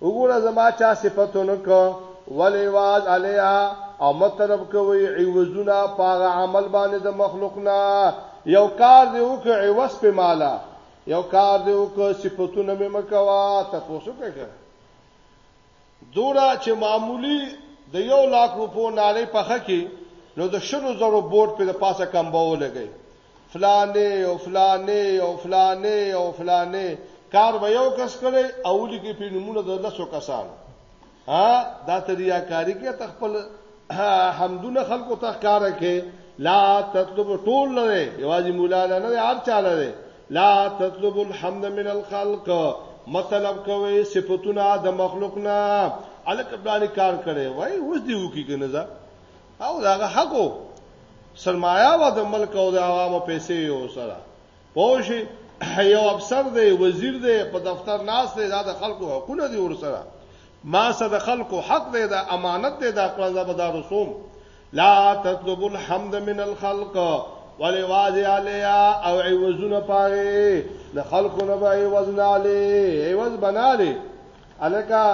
وګوره زما چا صفت ونه کړ والعواض علیها او مه طلب کوي عوضونه په هغه عمل باندې د مخلوق نه یو کار دی وکړ عوض په مالا یو کار دی وکړ صفاتونه مې مکوا تاسو کوي دورا چې معمولی د یو لاک روپو نالې پخه کې نو د شلو زرو بورډ په پاسه کمبو لګي فلانه او فلانه او فلانه او فلانه کار به یو کس کړي اولی کې په نمونه د لاسو کسان ها دا تریا کاری کې تخپل حمدونه خلکو ته کار کې لا تطلب ټول لره یوازې مولا نه نه هر چا لره لا تطلب الحمد من الخلق مطلب کوي صفاتونه د مخلوق نه الک بلانی کار کړي وای اوس دی وکی کنه او داغه حقو سرمایا و د ملک او د عوامو پیسې یو سره پوښي یو افسر دی وزیر دی په دفتر ناس دی دا د خلکو حقونه دی ور سره ما سره د خلکو حق دی دا امانت دی دا خپل زبدار رسوم لا تطلب الحمد من الخلق ولی واضح علیا او عوضونه پاره د خلکو نه به عوض نه علي عوض بناله الکا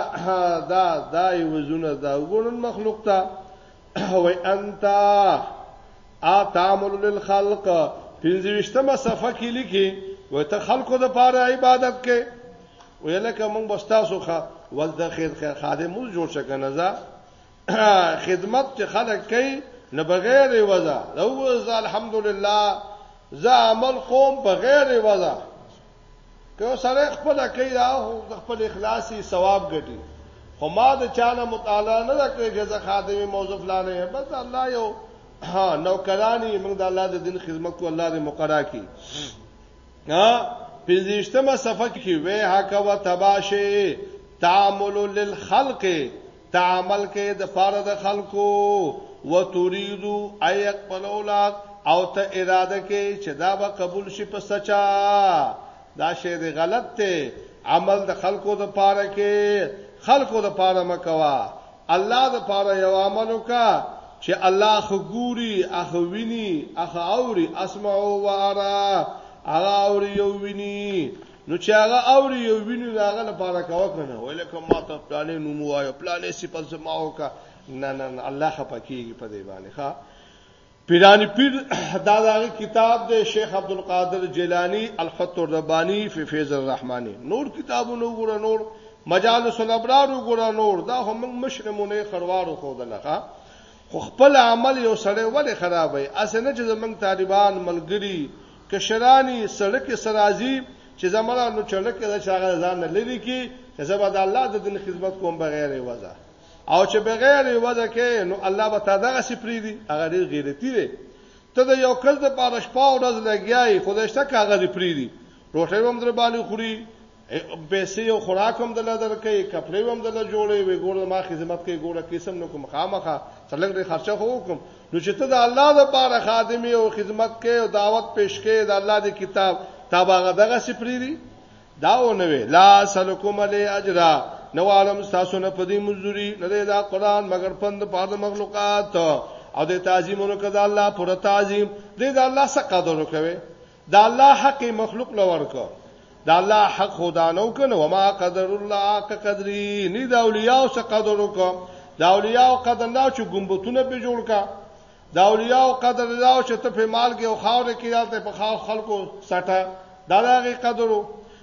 دا دا وزونه دا وګورن مخلوق ته و انت اتامل للخلق پنځوشتمه صفه کې لیکي و ته خلکو د پاره عبادت کې ویلکه مونږ بستاسو ښه ول د خیر خیر خادم مو جوړ شکنه ځا خدمت چې خلک کوي نه بغیر وځه لو الحمدلله زه عمل قوم بغیر وځه که یو سړی خپل کوي دا د خپل اخلاصي ثواب ګټي خو ما د چانه مطالعه نه کړې چې زه خادمي موظف لانه یم بس الله یو ها نوکرانی موږ د الله د دین خدمت کو الله دې مقرا کی ها پنځشتمه صفحه کې وه حق و تباشه تعامل للخلق ته عمل کوې د پاره د خلکو وتريدو ان يقبل اولاد او ته اراده کوې چې دا به قبول شي په سچا دا شی دی غلط دی عمل د خلکو د پاره کې خلکو د پاره مکوا الله د پاره یو عمل وکا چې الله خو ګوري اخو ویني اخو اوري اسمعو و ارا هغه اوري یو ویني نو چې هغه اوري یو ویني هغه لپاره کاوه کنه ویل کوم ما ته پلانې نوم وایو پلانې صفات زما وکا نه نه الله خپکیږي په دې باندې ښا پیرانی پیر دا دغه کتاب دی شیخ عبد القادر جیلانی الفتح الربانی فی فیض الرحمانی نور کتابونه وګوره نور مجالس الابرار وګوره نور دا هم مشرمونه خروارو خو دلخه خو خپل عمل یو سړی ولې خرابوي هسې نه چې زموږ طالبان ملګري کشران یې سړکې سره راځي چې زمره نو چړکې ده چې هغه ځان نه لري کې چې زه به د الله د دین خدمت کوم بغیر وځه او چې بغیر وځه کې نو الله به تا دغه سپری دي هغه ډیر غیرتی دی ته د یو کس د پاره شپه او ورځ لګیای خدای شته کاغذ پری دي روټه هم در باندې خوري پیسې او خوراک هم دله درکې کپړې هم دله جوړې وي ګور ما خدمت کې ګوره قسم نو کوم خامخه څلګ دې خرچه خو کوم نو چې ته د الله لپاره خادم او خدمت کې او دعوت پیش کې د الله د کتاب تا باغه دغه سپری دي دا و نه وی لا سلکم علی اجر نو عالم تاسو نه پدی مزدوری نه دا قران مگر پند پاد مخلوقات او د تعظیمونو کده الله پر تعظیم دې د الله څخه قدر وکوي دا الله حق مخلوق لور کو دا الله حق خدا نو کنه وما قدر الله حق قدري نه دا اولیاء او قدر وکړه دا اولیاء او قدر نه چې ګمبتونه به جوړ کا دا اولیاء او قدر دا چې ته په مال کې او خاور کې راته په خاص خلکو سټه دا دغه قدر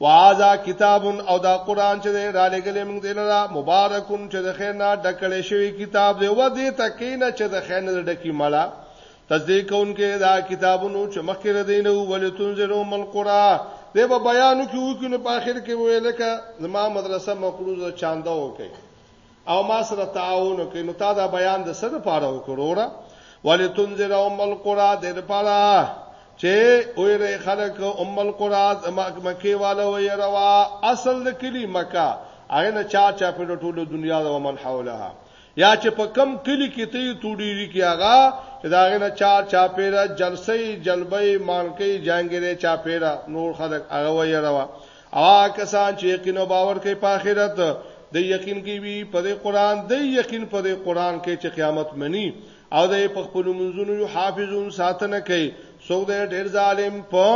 وهذا کتاب او دا قران چې را لګلې موږ دې لرا مبارکون چې د خیر نه ډکړې شوی کتاب دی و دې تکینه چې د خیر نه ډکی مړه تصدیق کوونکې دا کتابونو چې مخکې ردینه ولتنذرو مل قرآ دې په بیانو کې وکړو په اخر کې ویل کا زما مدرسه مقروضه چاندا وکړي او ما سره تعاون وکړي نو تا دا بیان د سره پاره وکړوره ولی تنذر ام القرى د دې پاره چې ویره خلک ام القرى مکه والا ویروا اصل د کلی مکه هغه نه چا چا په ټوله دنیا د ومن حولها یا چې په کم کلی کې ته توډيري کې هغه چې دا غنه چا چا پیرا جلسې جلبې مانکې جانګره چا پیرا نور خلک هغه ویروا او کسان چې یقین او باور کوي په آخرت د یقین کې وی په دې قران د یقین په دې قران کې چې قیامت منی او د خپل منځونو یو حافظون ساتنه کوي څوک د ډیر ظالم په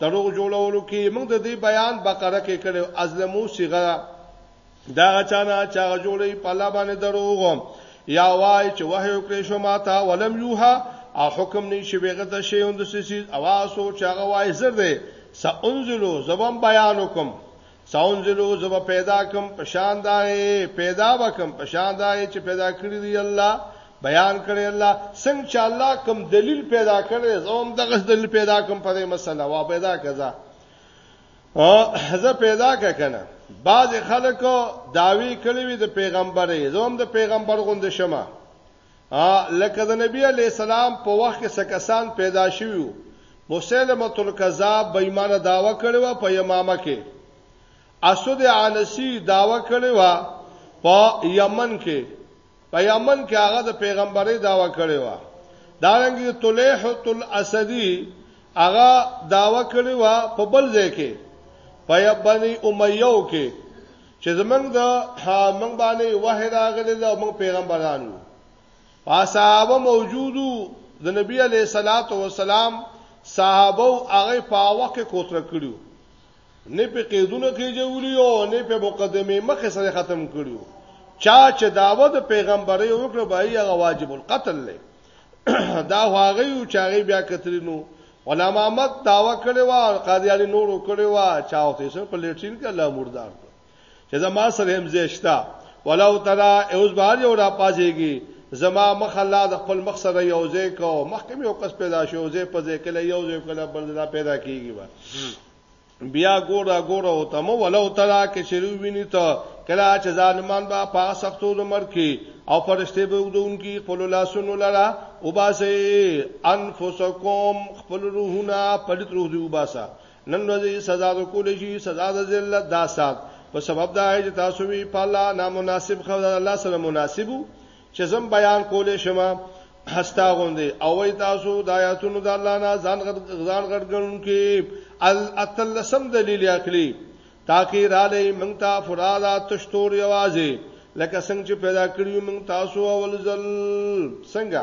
دروغ جوړولو کې موږ د دې بیان بقره کې کړو ازلمو صيغه دا چانه چا جوړي په الله باندې دروغ یا وای چې وحی وکړې شو ماته ولم یوها او حکم نه شي بغه ته شی اند سیسی اوا سو چې هغه وای زر دی سانزلو زبم بیان وکم سانزلو زب پیدا کم پشان دای پیدا وکم پشان دای چې پیدا کړی دی الله بیان کړی الله څنګه چې الله کوم دلیل پیدا کړی زوم دغه دلیل پیدا کوم په دې مسله وا پیدا کړه او زه پیدا ککنه بعض خلکو داوی کړی وي د پیغمبرې زوم د پیغمبر غوند شمه ا لکه د نبی علی السلام په وخت کې سکسان پیدا شویو مسلمه تل کذاب بېمانه داوا کړو په یمامه کې اسود عنسی داوا کړو په یمن کې په یمن کې هغه د پیغمبري داوا کړې و دا رنګي طلیح الاسدی هغه داوا کړې و په بل ځای کې په یبنی امیو کې چې زمنګ د موږ باندې وحی راغلی دا موږ پیغمبرانو صحابه موجودو د نبی علی صلوات و سلام صحابه او هغه په واقع کوتره کړو نه په قیدونه کې جوړی او نه په مقدمه مخه سره ختم کړیو چا چې داوود پیغمبري وکړه به یې هغه واجب القتل لې دا هغه یو چې هغه بیا کترینو غلام احمد داوا کړی و قاضیانی نور کړی و چاوته سره په لیټرین کې الله مردار چې زما سره هم زیشتا ولو ترا اوس بهر یو را پازيږي زما مخ الله د خپل مخ سره یو ځای کو مخکې یو کس پیدا شو ځای په ځای کله یو ځای کله بل ځای پیدا کیږي با بیا ګورا ګورا او تمو ولو ترا کې شروع ویني ته کله چې ظالمان با په سختو عمر کې او فرشته به ودونکي خپل لاسونو لرا او باسه انفسکم خپل روحونه پلیت روح دی وباسه نن ورځې سزا د کول شي سزا د ذلت دا سات په سبب دا چې تاسو وی په الله نامناسب خو الله سره مناسبو چې زم بیان کولې شمه هستا غوندي او وای تاسو د آیاتونو د الله نه ځان غړ غړ غړون کې الاتلسم دلیل عقلی تاکي را لې مونږ ته فرادا تشتور یوازې لکه څنګه چې پیدا کړیو مونږ تاسو اول ځل څنګه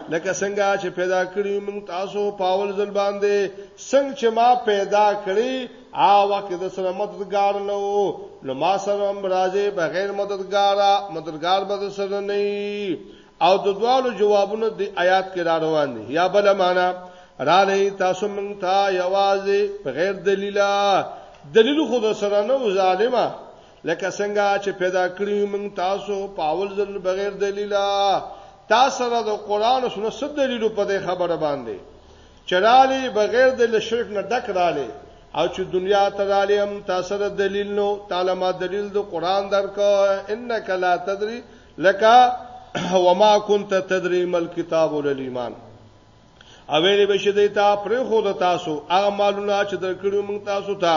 لکه څنګه چې پیدا کړی موږ تاسو پاول ځل باندې څنګه چې ما پیدا کړی آ وخت د سره مددگار نه وو نو ما سره هم راځي بغیر مددگارا مددگار به سره نه او د دوالو جوابونه د آیات کې را روان دي یا بل معنا را لې تاسو موږ ته یوازې بغیر دلیلا دلیل خود سره نه ظالما لکه څنګه چې پیدا کړی موږ تاسو په اول ځل بغیر دلیلا تاسو سره د قران او سنت سب دلیلو په دې خبره باندې چرالی بغیر د شرک نه ډک رالی او چې دنیا ته رالی هم تاسو سره دلیل نو تعالی ما دلیل د قران درک انک لا تدری لکه وما كنت تدری مل کتاب ول ایمان اویلې بشي دیتا پر خو د تاسو هغه مالونه چې درکړو موږ تاسو ته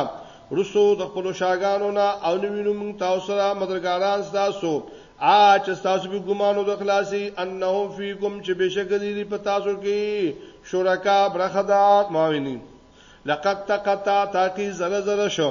رسو د خپل شاګانو نه او نوینو موږ تاسو سره مدرګاران تاسو ا چې تاسو به ګمانو د خلاصي انه فیکم چې بشک دې په تاسو کې شرکا برخدار ماوینی لقد تقطع تاکي زره زره شو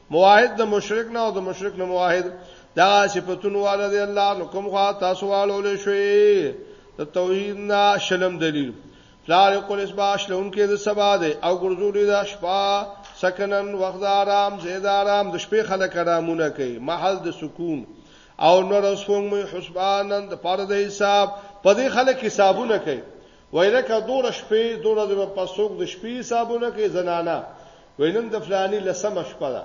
مواحد د مشرک نه او د مشرک نه مواحد دا صفاتونه والا دی الله نو کوم خوا تاسو والو له شوي د توحید نه شلم دلیل پلار کو نسبا شلون کې د سبا دی او ګرځولې د شپه سکنن وخت آرام زید آرام د شپې خلک آرامونه کوي محل د سکون او نور اسفون مې حسبانن د پاره د حساب په دې خلک حسابونه کوي وایره کا دور شپې دور د پسوک د شپې حسابونه کوي زنانه وای نن د فلانی لسمه شپه ده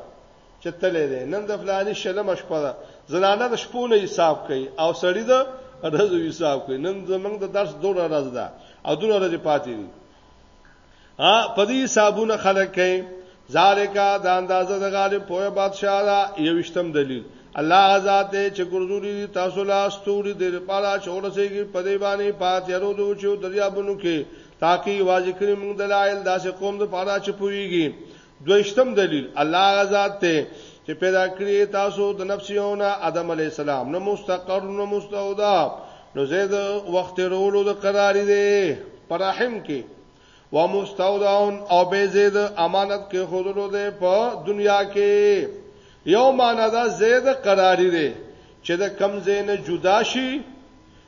چې تلې ده نن د فلانی شلمه شپه ده زنانه د شپو نه حساب کوي او سړی ده ورځو حساب کوي نن زمنګ د درس دوه ورځ ده او دوه ورځې پاتې دي ها په دې حسابونه خلک کوي ذالکا د اندازه د غالب په بادشاہ دا یوشتم دلیل الله آزاد دی چې ګرځولي تاسو لا استوري د لپاره چورسېږي په دې باندې پاتې ورو دوچو دریابونو کې تاکي واځي کړی موږ دلایل داسې قوم د پاره چې پويږي دویشتم دلیل الله غزاد ته چې پیدا کړی تاسو د نفسیونه ادم علی السلام نو مستقر نو مستودا نو زید وخت رولو د قرار دی پرحم کې و مستودعون او به زید امانت کې خودلو دی په دنیا کې یو معنا دا زید قراری دی چې د کمزې نه جدا شي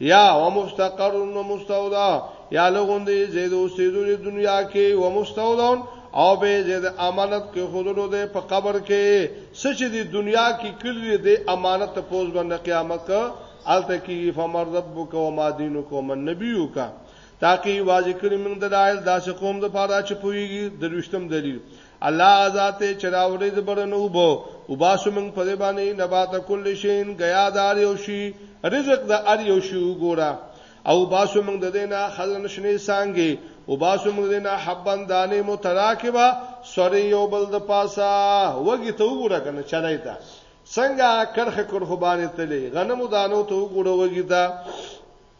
یا او مستقر و مستودع یا لغون دی زید اوسیدو دی دنیا کې و مستودع او به زید امانت کې خودلو دی په قبر کې سچ دی دنیا کې کلی دی امانت ته پوز باندې قیامت کا الته کې فمر ربک و ما دینک و من نبیک تاکي واځ کړی موږ د دایل داسې قوم د پاره چې پویږي دروشتم دلیل الله هغه ذات دی چې راوړي د برنو وبو وباسو موږ په دې باندې نبات کل شین غیا دار یو شي رزق د ار یو شي وګوره او باسو موږ د دینه خزن شنې سانګي او باسو موږ د دینه حبن دانه متراکبه سوري یو بل د پاسا وګي ته وګوره کنه چلای تا څنګه کرخه کرخه باندې تلې غنمو دانو ته وګوره وګي تا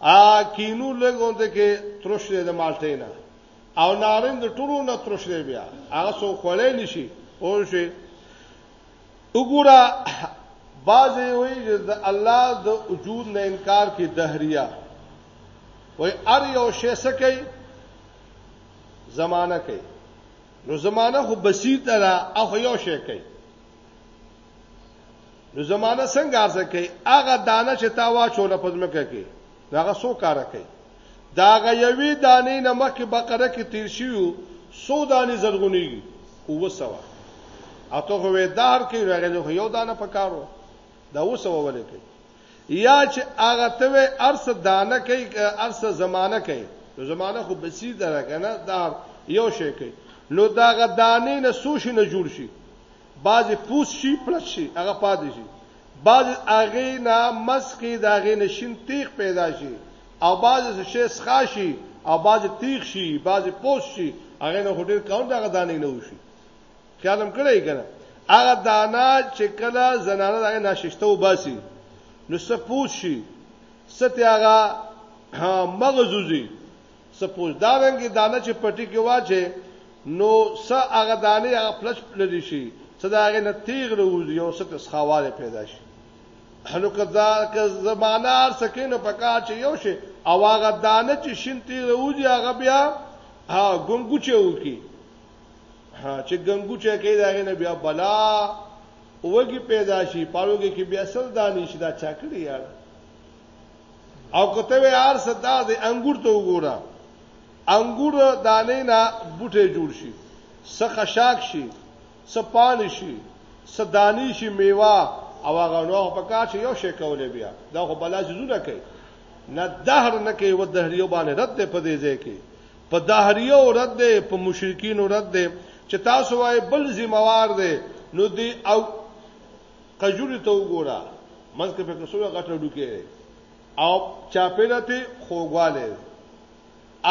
ا کینو لګون ته کې ترش دی د مالټې نه او نارنج د ټولو نه ترش دی بیا هغه سو خړلې نشي او شي وګوره بعضی وی چې د الله د وجود نه انکار کې دهریا وای ار یو شی سکی زمانہ کوي نو زمانہ خو بسیط را اخو یو شی کوي نو زمانہ څنګه ارزه کوي هغه دانه چې تا واچول په ځمکه کې هغه سو کار کوي دا غيوي دانې نه مخکې بقره کې تیر شيو سو دانې زرغوني او وسوا اته خو دار کې راغلی خو یو دانه پکارو دا وسو ولې کوي یا چې هغه ته ارس دانه کوي ارس زمانہ کوي نو زمانہ خو بسیر درکنه دار یو شي کوي نو دا غدانې نه سوشي نه جوړ شي بعضې پوست شي پړت شي هغه پاتې شي بعضې هغې نه مس کې د هغې نه شین تیغ پیدا شي او بعضې څه شی سخا شي او بعضې تیغ شي بعضې پوست شي هغې نه خو ډېر کاونټ هغه دانې نه وشي خیال هم کړی که نه هغه دانا چې کله زنانه د هغې ناششته وباسي نو څه پوست شي څه ترې هغه مغز وځي سپوز دا رنګي دانه چې پټي کې واچي نو س هغه دانه هغه پلچ پللی شي څه دا هغه نه تیغ وروزي او څه تسخاواله پیدا شي نو کدا که زمانہ سکینو پکا چې یو شي او هغه دانه چې شین تیغ وروزي هغه بیا ها ګنګوچه وکي ها چې ګنګوچه کې دا هغه نه بیا بلا وګي پیدا شي پاروګي کې بیا سل دانه شي دا چا کړی یار او کته وی هر څه دا د انګور ته وګوره انګور دانه نه بوټي جوړ شي څه خشاک شي څه پانی شي څه دانی شي میوه او هغه نو په کار چې یو شی کولې بیا دا خو بلا زونه کوي نه دهر نه کوي و دهریو باندې رد په دې ځای کې په دهریو رد په مشرکین رد چې تاسو وای بل ذمہوار دی نو دی او کجوري ته وګوره منځ کې پکې څومره غټه ډوکې ده او چاپېره ته خوګواله ده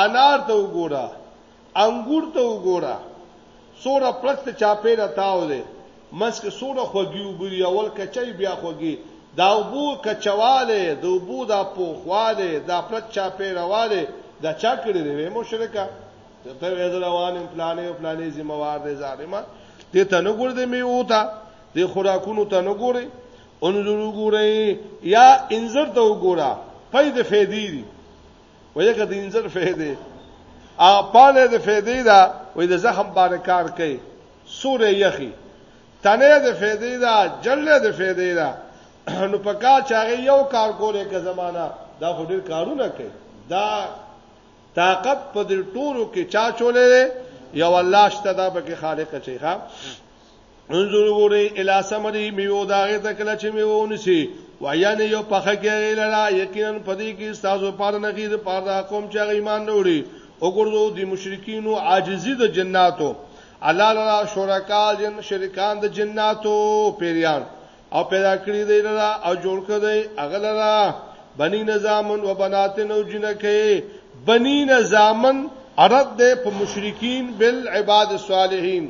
انار ته وګوره انګور ته وګوره سوره پرست چاپېره تاو ده منځ کې سوره خوږي وبري اول کچای بیا خوږي دا وبو کچواله د وبو دا پوخواله دا پرت چاپېره واله دا چا کړی دی مشرکا ته وې روانم پلانې او پلانې ذمہ وار دی ظالما ته تنه ګور دې می وتا دې خوراکونو ته نه ګوري انظر وګورئ یا انظر ته وګوره پي د فیدې دي وایګه د انظر فیدې ا پاله د فیدې دا وای د زخم باندې کار کوي سورې یخي تنه د فیدې دا جلې د فیدې دا نو پکا چاغي یو کار کولې که زمانہ دا خو ډیر کارونه کوي دا طاقت په دې ټولو کې چا چولې یو الله شته دا پکې خالق چي ښا انظر ګوري الی سمری میو داغه تکل چې میو نسی وایانه یو پخه کېږي لرا یقینا پدې کې استاد او پاره نه غیر پاره دا قوم چې ایمان نه وړي وګورځو د مشرکین او عاجزی د جناتو الله لرا شرکا جن شرکان د جناتو پیریان او پیدا کړی دی لرا او جوړ کړی دی اغه لرا بنی نظامن و بنات نو جنکه بنی نظامن عرض ده په مشرکین بالعباد الصالحین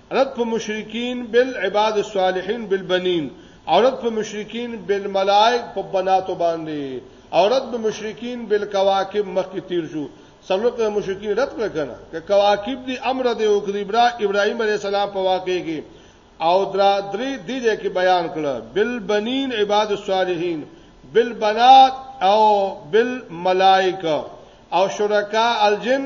رد په مشرکین بالعباد الصالحین بالبنین او رد په مشرکین بالملائک په بناتو باندې او رد په مشرکین بالکواکب مخکې تیر شو څلور په مشرکین رد کړ کنه که کواکب دی امر دی او کړي ابراهیم علی السلام په واقع کې او درا درې دې دې کې بیان کړ بالبنین عباد الصالحین بالبنات او بالملائکه او شرکا الجن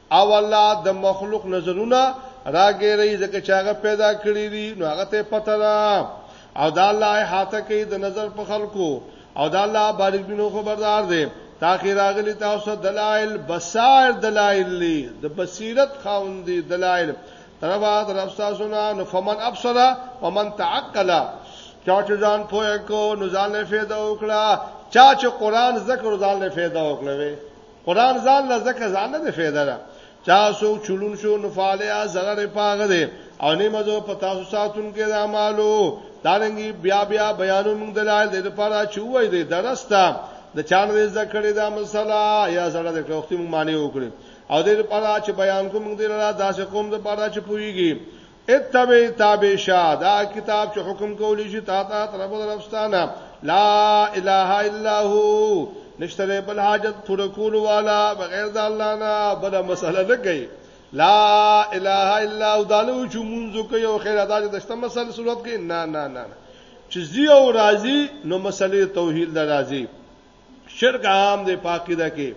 او الله د مخلوق نظرونه راګیری ځکه چې هغه پیدا کړی دی نو هغه ته پته ده او دا الله احاطه کوي د نظر په خلکو او دا الله بارک بنو خبردار دی تاخیر راغلی تاسو دلایل بصائر دلایل لی د بصیرت خوندې دلایل تروا در افساسو نه فمن ابصر ومن تعقل چا چې ځان پوهه کو نو ځان له فایده وکړه چا چې قران ذکر ځان له فایده وکړه قران ځان له ځکه ځان نه فایده ده چا سو چلون شو نفالیا zarar پاغه ده او نه مزه په تاسو ساتون کې د اعمالو دارنګي بیا بیا بیانو موږ دلایل د لپاره چوي دي درسته د چانو د ذکر د مسله یا زړه د وخت موږ معنی وکړي او د لپاره چې بیان کوم موږ دلاره داسې قوم د لپاره چې پويږي اتبع تابع شه دا کتاب چې حکم کولی شي تا ته طرف درفستانه لا اله الا هو نشته بل حاجت پوره کول والا بغیر د الله نه بل مسله نه کوي لا اله الا هو دالو چې مونږ کوي او خیر ادا د شته مسله صورت کې نه نه نه چې زی او راضی نو مسله توحید د راضی شرک عام دی پاکیده کې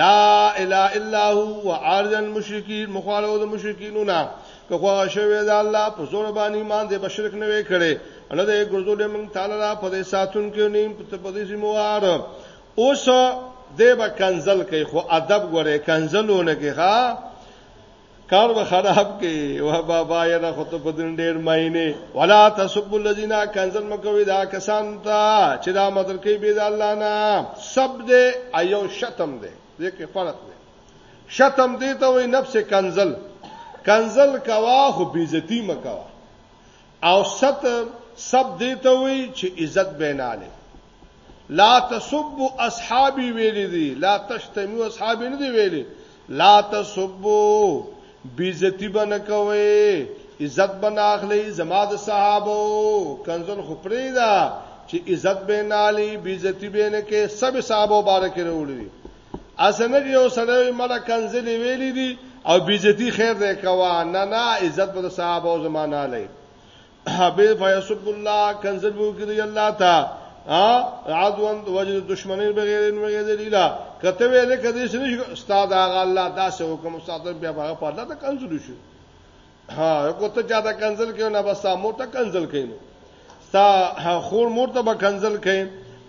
لا اله الا هو وعارض المشرکین مخالو د مشرکینونه که خو شوی دا الله په زور باندې ایمان دې بشرک نه وې کړي الله دې ګرځولې موږ تعالی را په دې ساتون کې نیم په دې سیموار اوس دې به کنزل کوي خو ادب غره کنزلونه کې ها کار به خراب کې وه بابا یا نه خو ته په دین ډیر ماینه ولا تسب الذین کنزل مکوې دا کسان ته چې دا مدر کې بيد الله نه سب دې ایو شتم دې دې کې فرق دی شتم دې ته وې نفس کنزل کنزل کوا خو بیزتی مکوا او ستر سب دې ته وي چې عزت بیناله لا تسبو اصحابي ویلي دي لا تشتمو اصحابي نه دی ویلي لا تسبو بیزتی بنه کوي عزت بناخلی زما د صحابه کنزل خو پرې دا چې عزت بینالی بیزتی بینه کې سب صحابه مبارک وروړي اسنګ یو سړی مله کنځلې ویلې دي او بیزتی خیر دی کوا نه نه عزت به صاحب او زمانہ لای حبیب فیسب الله کنځل بو کړی الله تا ا عدوان وجد دشمنی بغیر ان بغیر دلیلا کته ویل کدی سن استاد هغه الله داسې حکم استاد بیا هغه په الله ته کنځل شو ها کو ته چا ته کنزل کین نه بس مور ته کنزل کین ستا خور مور ته به کنزل کین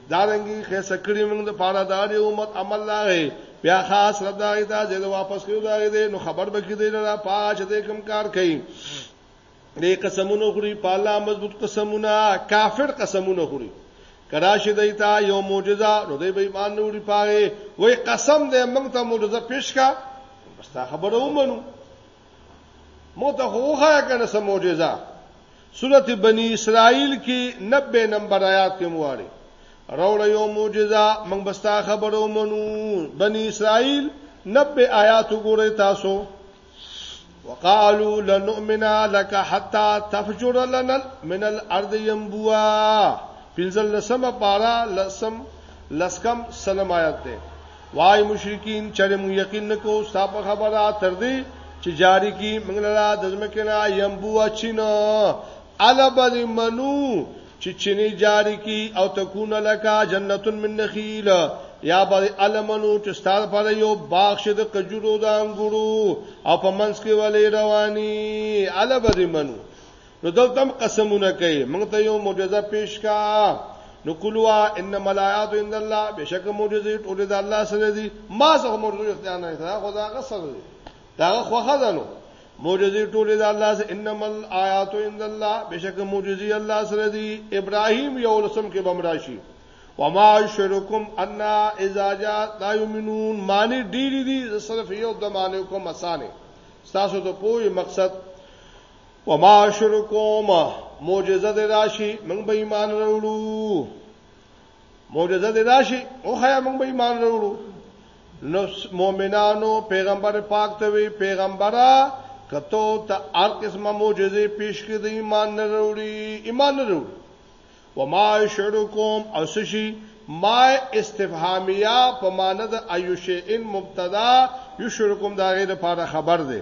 دا رنګي خیسه کړی موږ د پاره داري امت عمل لاره بیا خاص رداري دا زه واپس کړو دا دې نو خبر به کې دی نه پاج دې کم کار کوي دې قسمونه خوري پالا مضبوط قسمونه کافر قسمونه خوري کراشي دیتا یو معجزه نو دې به ایمان نه وړي پاره وای قسم دې موږ ته معجزه پیش کا بس تا خبره ومنو مو ته خو وخایا کنه سم معجزه سورت بنی اسرائیل کې 90 نمبر آیات کې مواره راوړ یو معجزه موږ بستا خبرو منو بنی اسرائیل 90 آیات وګورئ تاسو وقالو لنؤمن لك حتا تفجر لنا من الارض ينبوعا پنځل لسمه پارا لسم لسکم سلام آیات ده وای مشرکین چرې مو یقین نکو ستا په خبره تر دې چې جاری کی موږ لرا د ځمکې نه یمبو اچینه البد منو چې چینه جاری کی او تكون لك جنته من نخیل یا بر علمنو چې ستار پر یو باغ شه د کجورو د انګورو او په منځ کې ولې رواني البد منو نو دلته هم قسمونه کوي موږ ته یو معجزه پیش کا نو کولوا ان ملایات عند الله بشک معجزې ټول د الله سره دي ما څه معجزې اختیار نه کړه خو دا غسر دي دا خو خزانو معجزې ټول د الله سره انما الایات عند الله بشک معجزې الله سره دي ابراهیم یو لسم کې بمراشي وما شرکم ان اذا جاء لا یمنون معنی ډېری دي صرف یو د معنی کوم اسانه تاسو ته پوهه مقصد وما شرکوم معجزه دې راشي موږ به ایمان وروړو معجزه دې راشي او خیا موږ به ایمان وروړو نو مؤمنانو پیغمبر پاک ته وی پیغمبره کته ته هر قسمه معجزه پیش کړي د ایمان نه وروړي ایمان نه وروړي وما شرکوم او سشي ما استفهامیه په معنی د ایوشئن مبتدا یشرکم دا غیر لپاره خبر ده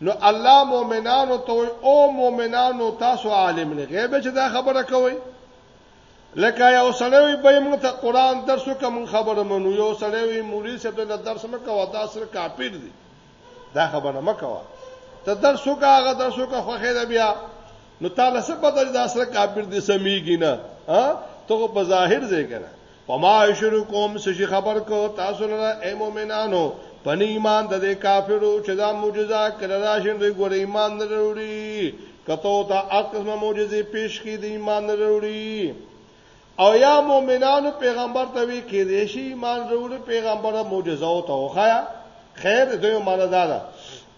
نو الله مؤمنانو ته وي او مؤمنانو تاسو عالم نه غیب چې دا خبره کوي لکه یو سړی به موږ ته قران درس کوم خبره منو یو سړی وي مولوی صاحب ته درس مکو دا سره کافر دي دا خبره مکو ته درس وکا هغه درس وکا خو خیر بیا نو تعالی سبا د داسره کافر دي سميږي نه ها ته په ظاهر ځای کنه وما یشرکم سشي خبر کو تاسو لره اے مؤمنانو پنی ایمان د دې کافرو چې دا معجزه کړه راشن دوی ګور ایمان نه وروړي کته او ته اقسم معجزه پیش کی د ایمان نه وروړي او یا مؤمنانو پیغمبر ته وی کې دې شي ایمان وروړي پیغمبره معجزه او ته وخایا خیر دوی ماندار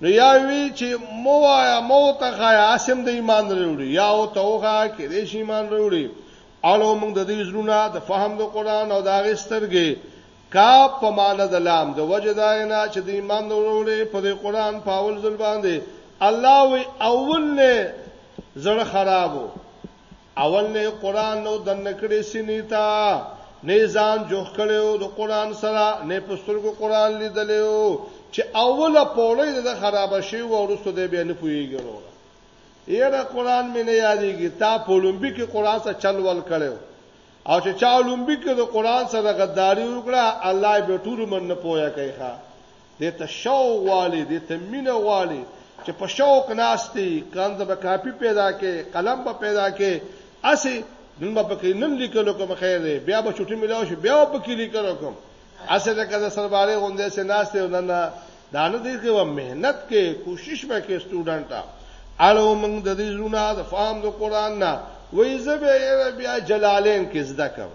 نو یا وی چې مو وایا مو ته خایا اسم د ایمان وروړي یا او توغه کې د ایمان وروړي اړو موږ د دې زړونه د فهم د قران او د غسترګې کا په معنا د لام د وجه دا نه چې د ایمان وروړي په دې قران په اول ځل باندې الله وی اول نه زړه خرابو اول نه قران نو دن کړي سینې تا نه ځان جوخ کړو د قران سره نه پسترګو قران لیدلو چې اوله پوړې د خراب شي او ورسته دی بیا نه پويږي وروره یره قران مې نه یادېږي تا په لومبي کې قران سره چل ول کړو او چې چا لومبي کې د قران سره غداري وکړه الله به ټول من نه پویا کوي ښا دې ته شوق غواړي، دې ته مینه غواړي چې په شوق ناشتي کاند به کاپی پیدا کې، قلم به پیدا کې، اسی نن به پکې نن لیکل کوم خیر دی، بیا به چټي ملاو شي، بیا به پکې لیکل کوم. اسی لکه د سرباري غوندې سه ناشته نن نه دا نه دی کې و مهنت کې کوشش وکړي سټوډنټا. اړو موږ د دې زونه د فهم د قران نه وې زبې بیا جلالین کې زده کوم.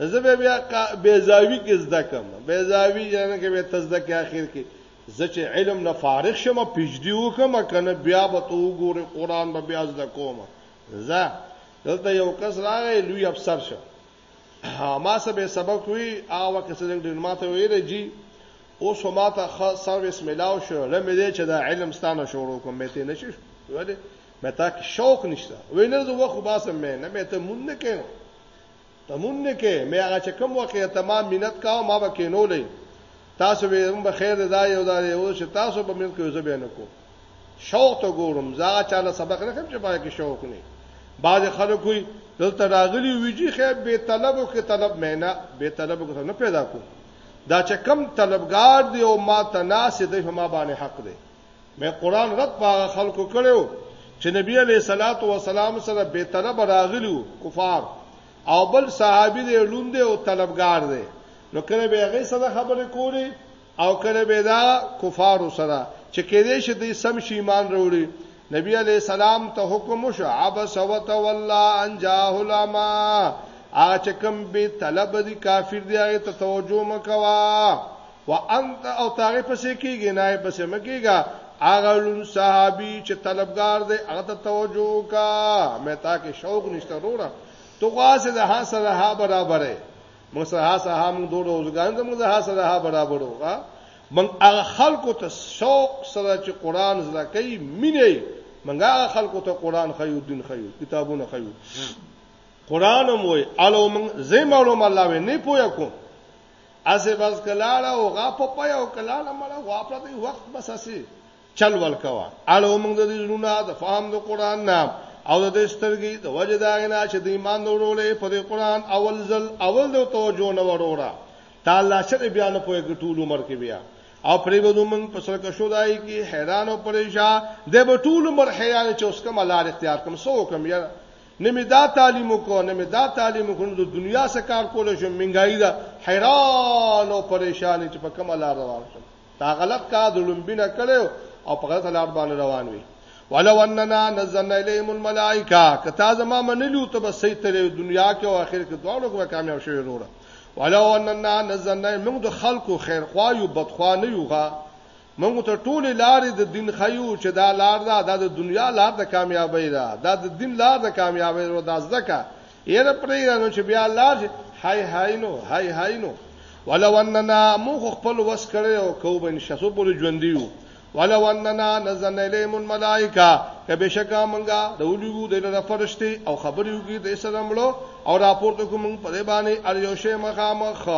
زه به بیا بیزاوی کې زده کوم بیزاوی یعنی کې به تزده کې اخر کې زه چې علم نه فارغ شم پیجدي وکم کنه بیا به تو وګوره قران به بیا زده کوم زه دلته یو کس راغی لوی افسر شو ما سبه سبق وی هغه کس دې ما ته ویل جی اوس ما ته سرویس ملاو شو لمه دې چې دا علم ستانه شروع کوم مې ته نشي وله مې تا شوق نشته وینې زه وخت باسم مې نه مې ته مونږ نه کېم تموم نه کې مې هغه چې کوم وخت ته ما مينت کاو ما به کینولې تاسو به هم به خیر ده یو دا یو چې تاسو به مینت کوی زه به نه کوم شوق ته ګورم زه چاله سبق نه کوم چې پای کې شوق نه بعض خلک وي دلته راغلي وي چې خیر به طلبو کې طلب مینا به طلبو کې نه پیدا کو دا چې کم طلبګار دی او ما تناسب دی ما باندې حق دی مې قران رد په خلکو کړو چې نبی علی صلوات و سلام سره به طلب راغلو کفار او بل صحابي دی لوند او طلبګار دی نو کله به هغه سره خبرې کولی او کله به دا کفار سره چې کې دې شه دې سم شي ایمان وروړي نبی علی السلام ته حکم شو عبس وتولى ان جاءه العمى اچکم به طلب دي کافر دی هغه ته توجه مکوا وانت او تاغه پسې کیږي نه پسې مکیږي هغه لون صحابي چې طلبګار دی هغه ته توجه وکا مې تا کې شوق نشته وروړه تو غاسه ده ها سره ها برابرې موږ سره ها سره موږ دوه روزګان ته موږ ها سره ها برابرو ها من هغه خلکو ته شوق سره چې قران زده کوي مینه من هغه خلکو ته قران خيو دین خيو کتابونه خيو قران هم وای الو من زې معلوم الله و نه پویا کوم اسه بس کلاړه او غا په پي او کلاړه مړه غوا پر دې وخت بس اسه چل ول کوا اړو موږ د زړونه د فهم د قران نام او د سترګې د وجه دا غنا چې د ایمان وروړې په دې قران اول ځل اول د توجه نه وروړه تعالی شر بیا نه پوهه ټول عمر کې بیا او پرې ودو موږ په سر کې شو دای کې حیران او پریشان د ټول عمر حیران چې اوس کوم لار اختیار کوم سو کوم یا نه می دا تعلیم کو نه می دا تعلیم کو د دنیا سره کار کول شو منګای دا حیران او پریشان چې په کومه لار روان شم دا غلط کار دلمبینه کړو او په غلط لار باندې روان وي ولو اننا نزلنا الیهم الملائکه کتا زما منلو ته به سي تر دنیا کې او آخرت کې دواړو کې کامیاب شوی وروره ولو اننا نزلنا موږ د خلکو خیر خوا یو بدخوا نه یوغه موږ ته ټولې لارې د دین ښیو چې دا لار ده دا د دنیا لار د کامیابی ده دا د دین لار د کامیابی ده دا ځکه یره پرې نو چې بیا لار هاي هاي نو هاي هاي نو ولو اننا موږ خپل وس کړی او کو بن شسو پر ژوند دیو ولو اننا نزلنا الیهم الملائکه کبه شکا منګه دولګو د لره فرشتي او خبرو کې د اسلامړو او راپورته کوم په باندې اړ یو شی مخامخ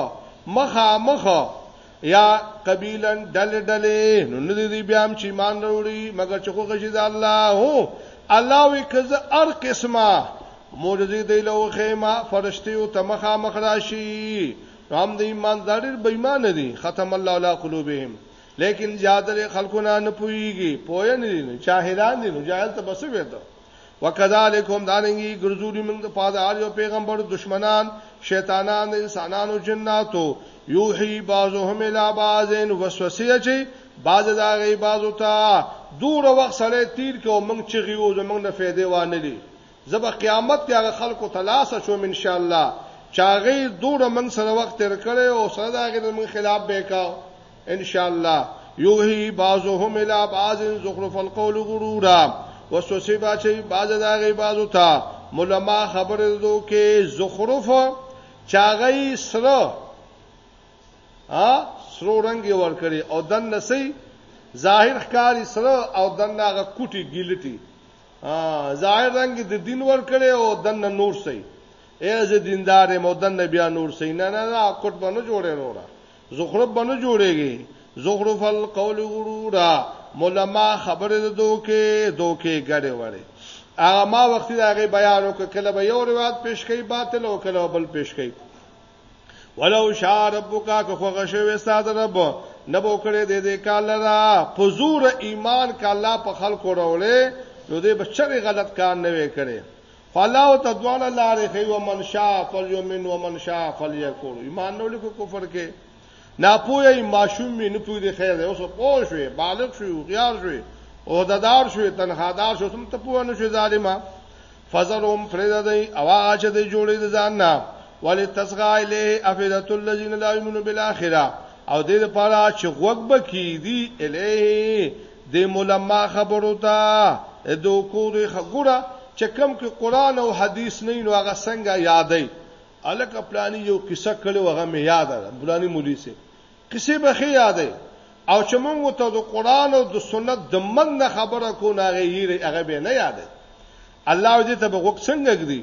مخامخ یا قبیلن ډلې ډلې نو نه دي بیا هم چې ایمان وروړي مګر چې خو غشي د الله هو الله وی کزه هر قسمه معجزې دی له خیمه فرشتي او تمخه مخراشي هم د ایمان داریر بې ایمان دي ختم الله علی قلوبهم لیکن زیادره خلکونه نه پويږي پوهه نه دي جاهلان دي جاهل ته بسوي ته وکذالکم دانګي ګرځولي موږ د پاده ار یو پیغمبر دشمنان شیطانان انسانانو جناتو یوحي بعضهم الی بعضین وسوسه چي بعض دا غي بعضو ته دور وخت سره تیر کو موږ چې غيو زمنګ نه فائدې وانه لي زبا قیامت کې هغه خلکو تلاسه شوم ان شاء الله چاغي دور موږ سره وخت تیر کړي او سره دا غي موږ خلاف به کاو ان شاء الله یوهی بعضهم الى بعض زخرف القول غرورا وسوسه بچي بعض داغه بعضو ته ملما خبر دو کې زخرف چاغی سره ا سرو رنگ ور کړی او دن نسی ظاهر ښکاری سره او دن هغه کوټي ګیلټي ا ظاهر رنگ د دین ور کړی او دن نور سی ایز دیندار مودن بیا نور سینا نه نه کوټ باندې جوړه وروړه زخرف به نه جوړېږي زخرف القول غرورا ملما خبرې د دوکې دوکې ګړې وړې هغه ما وختي د هغې بیان وکړ کله به یو روایت پیش کوي باطل او کله بل پیش کوي ولو شاء ربک که خو غشوي ساده رب نه بو کړې دې دې کال را پزور ایمان کاله په خلکو راولې نو دې بچره غلط کار نه وې کړې فالله ته دواړه لارې خي او من شاء فليمن ومن شاء فليكفر ایمان نو لیکو کفر کې ناپوهي ماشوم می نه پوهې خیر اوس پوه شوې بالغ شوې غیار شوې او ددار شوې تنخادار شوې تم ته پوه نه شوې ظالما فزرهم فردای اواز دې جوړې ځان نه ولې تصغا الیه افیدت الذین لا یؤمنون بالاخره او دې لپاره چې غوږ بکی دی الیه دې ملما خبرو ته دوکو دې خګوره چې کم کې قران او حدیث نه نو هغه څنګه یادای الکه پلاني یو قصه کړي وغه مې یاد ده پلاني مولوی سي قصې به خې یادې او چې مونږ ته د قران او د سنت د من نه خبره کو نه غیره هغه به نه یادې الله دې ته بغوک څنګه ګدي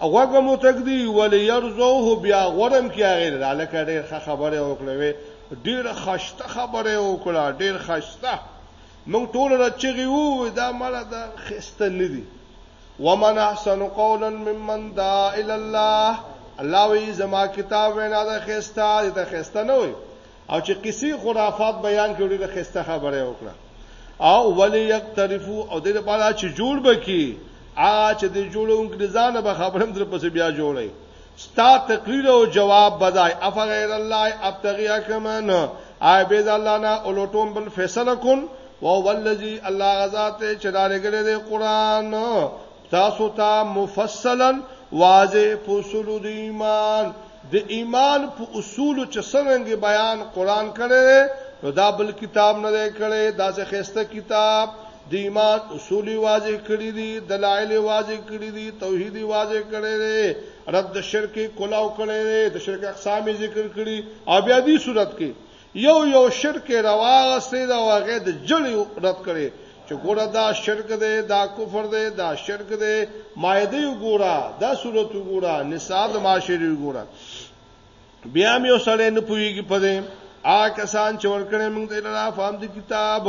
غوږ مو تک دی ولی يرزوه بیا غورم کی هغه دا لکه ډیر ښه خبره وکړوي ډیر خشته خبره وکړه ډیر خشته مونږ ټول را چغي وو دا مړه دا خسته نه دي ومن احسن قولا ممن دعا الى الله الله وی زما کتاب وینا دا خسته دا خسته نه وي او چې قصې خرافات بیان کړي ډېر خسته خبره وکړه او ولی یقترفو او دې لپاره چې جوړ بکی ا چې دې جوړونکو ځان به خبرم در پسې بیا جوړي ستا تقریر او جواب بدای اف غیر الله ابتغی حکمن آی بیز الله نه اولټوم بل فیصله کن و والذی الله غزاد چې دارګره دې قران تاسو ته تا مفصلا واضح اصول د ایمان د ایمان په اصول چې څنګه بیان قران کړي نو دا بل کتاب نه دی کړي دا څه خسته کتاب د ایمان اصول واضح کړی دي دلایل واضح کړی دي توحید واضح کړی دی رد شرک کلاو کړی دی د شرک اقسام ذکر کړی او بیا دې صورت کې یو یو شرک یې راواغستی ده او هغه یې د جړې رد کړی چې ګوره دا شرک دی، دا کفر دی، دا شرک دی، مایده وګوره، دا صورت وګوره، نساء د معاشرې وګوره. بیا هم یو سړی نه پوهېږي په دې هغه کسان چې ورکړې موږ دی لرا فهم دی کتاب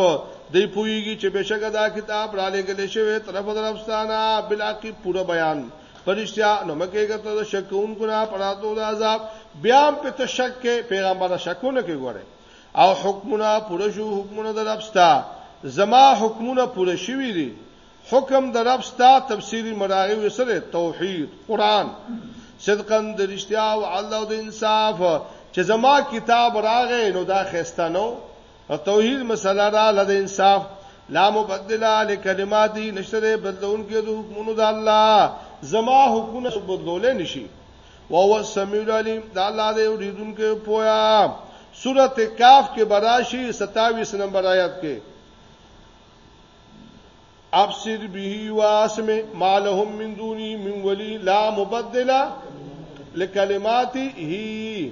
دی پویږي چې بشګه دا کتاب را لګلې شوی طرف درفستانه بلاکی پوره بیان پرشتیا نو مکه ګرته د شکون ګنا پراتو د عذاب بیا په تشک کې پیغمبر شکونه کې ګوره او حکمونه پوره شو حکمونه د رب ستا زما حکمونه پوره شوی دي حکم د رب ستا تفسیری مراغي وسره توحید قران صدقا د رښتیا او الله د انصاف چې زما کتاب راغې نو دا خسته نو او توحید مسله را لد انصاف لا مبدل لکلماتی نشته بدلون کې د حکمونو د الله زما حکمونه بدلول نشي او هو السمیع العلیم د الله دی اوریدونکو پویا سورته کاف کې براشي 27 نمبر آیات کې ابصر به واسم ما لهم من دوني من ولي لا مبدل لكلماته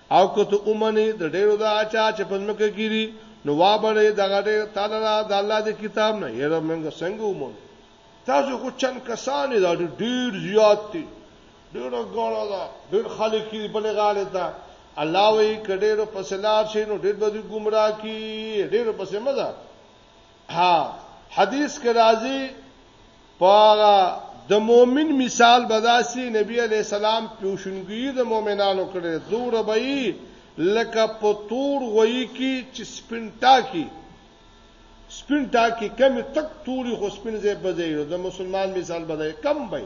او که ته ومنې د ډېرو د هغه چا چې په ځمکه کې دي، نو وابړې دغه ډېر تا لره د الله د کتاب نه، یاره موږ څنګه ومنو؟ تاسو خو چند کسان یې، دا ډېر زیات دي، ډېره ګڼه ده، ډېر خلک یې دي بلې غاړې ته. الله وایي، که ډېرو پسې لاړ شئ، نو ډېر به دې ګمراه کړي، ډېرو پسې مه ځه. ها حدیث کې راځي پاغه د مؤمن مثال بداسي نبی علی السلام پیوشنګي د مؤمنانو کړي زور به لکه په تور وای کی چې سپینټا کی سپینټا کی کم تک توري خو سپین زې بځې د مسلمان مثال بدای کم بای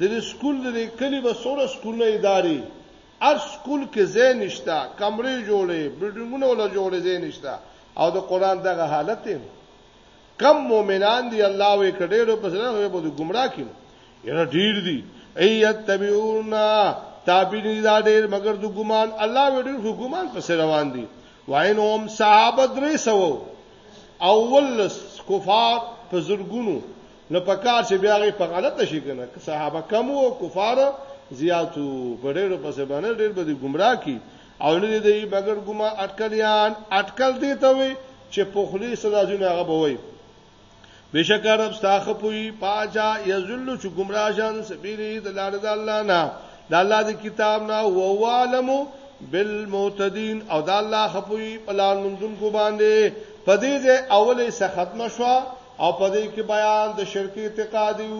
د دې سکول د دې کلي به څوره سکولونه اداري هر سکول کې ځای نشته کمرې جوړې بلډینګونه ولا جوړې ځای نشته او د قران دغه حالت دی کم مؤمنان دی الله وې کډېرو پس هغه به ګمرا کین یره ډیر دی ایت تبعونا تابعین دا ډیر مگر د ګمان الله وې ډیر ګمان پس روان دي واینهم صحابه درې سو اول کفار په زرګونو نو په کار چې بیا غي په غلطه شي کنه صحابه کم وو کفار زیاتو په ډېرو پس باندې ډېر به دي گمراه کی او نه دي مګر ګما اٹکلیان اٹکل دي ته وي چې په خلی صدا جون هغه بوي بشکر رب ساخ پوي پاجا یذل چې گمراه شان سبیلی د لار د الله نه د الله د کتاب نه او عالم بالمعتدین او د الله خپوي پلان منځون کو باندې پدې ځای اولې څخه ختم شوه او په دې کې بیان د شرک اعتقادي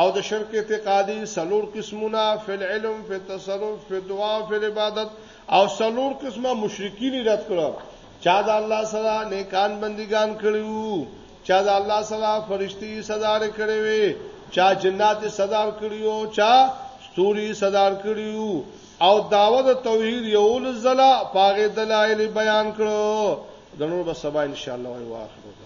او د شرک اعتقادي سلور قسمونه فل علم فل تصرف فل دعا فل عبادت او سلور قسمه مشرکین رد کړو چا د الله سره نیکان بندگان کړیو چا د الله سره فرشتي صدر کړی وي چا جنات صدر کړیو چا ستوري صدر کړیو او داوود توحید یو لزلا پاغه دلایل بیان کړو د نور به سبا ان شاء الله واخلو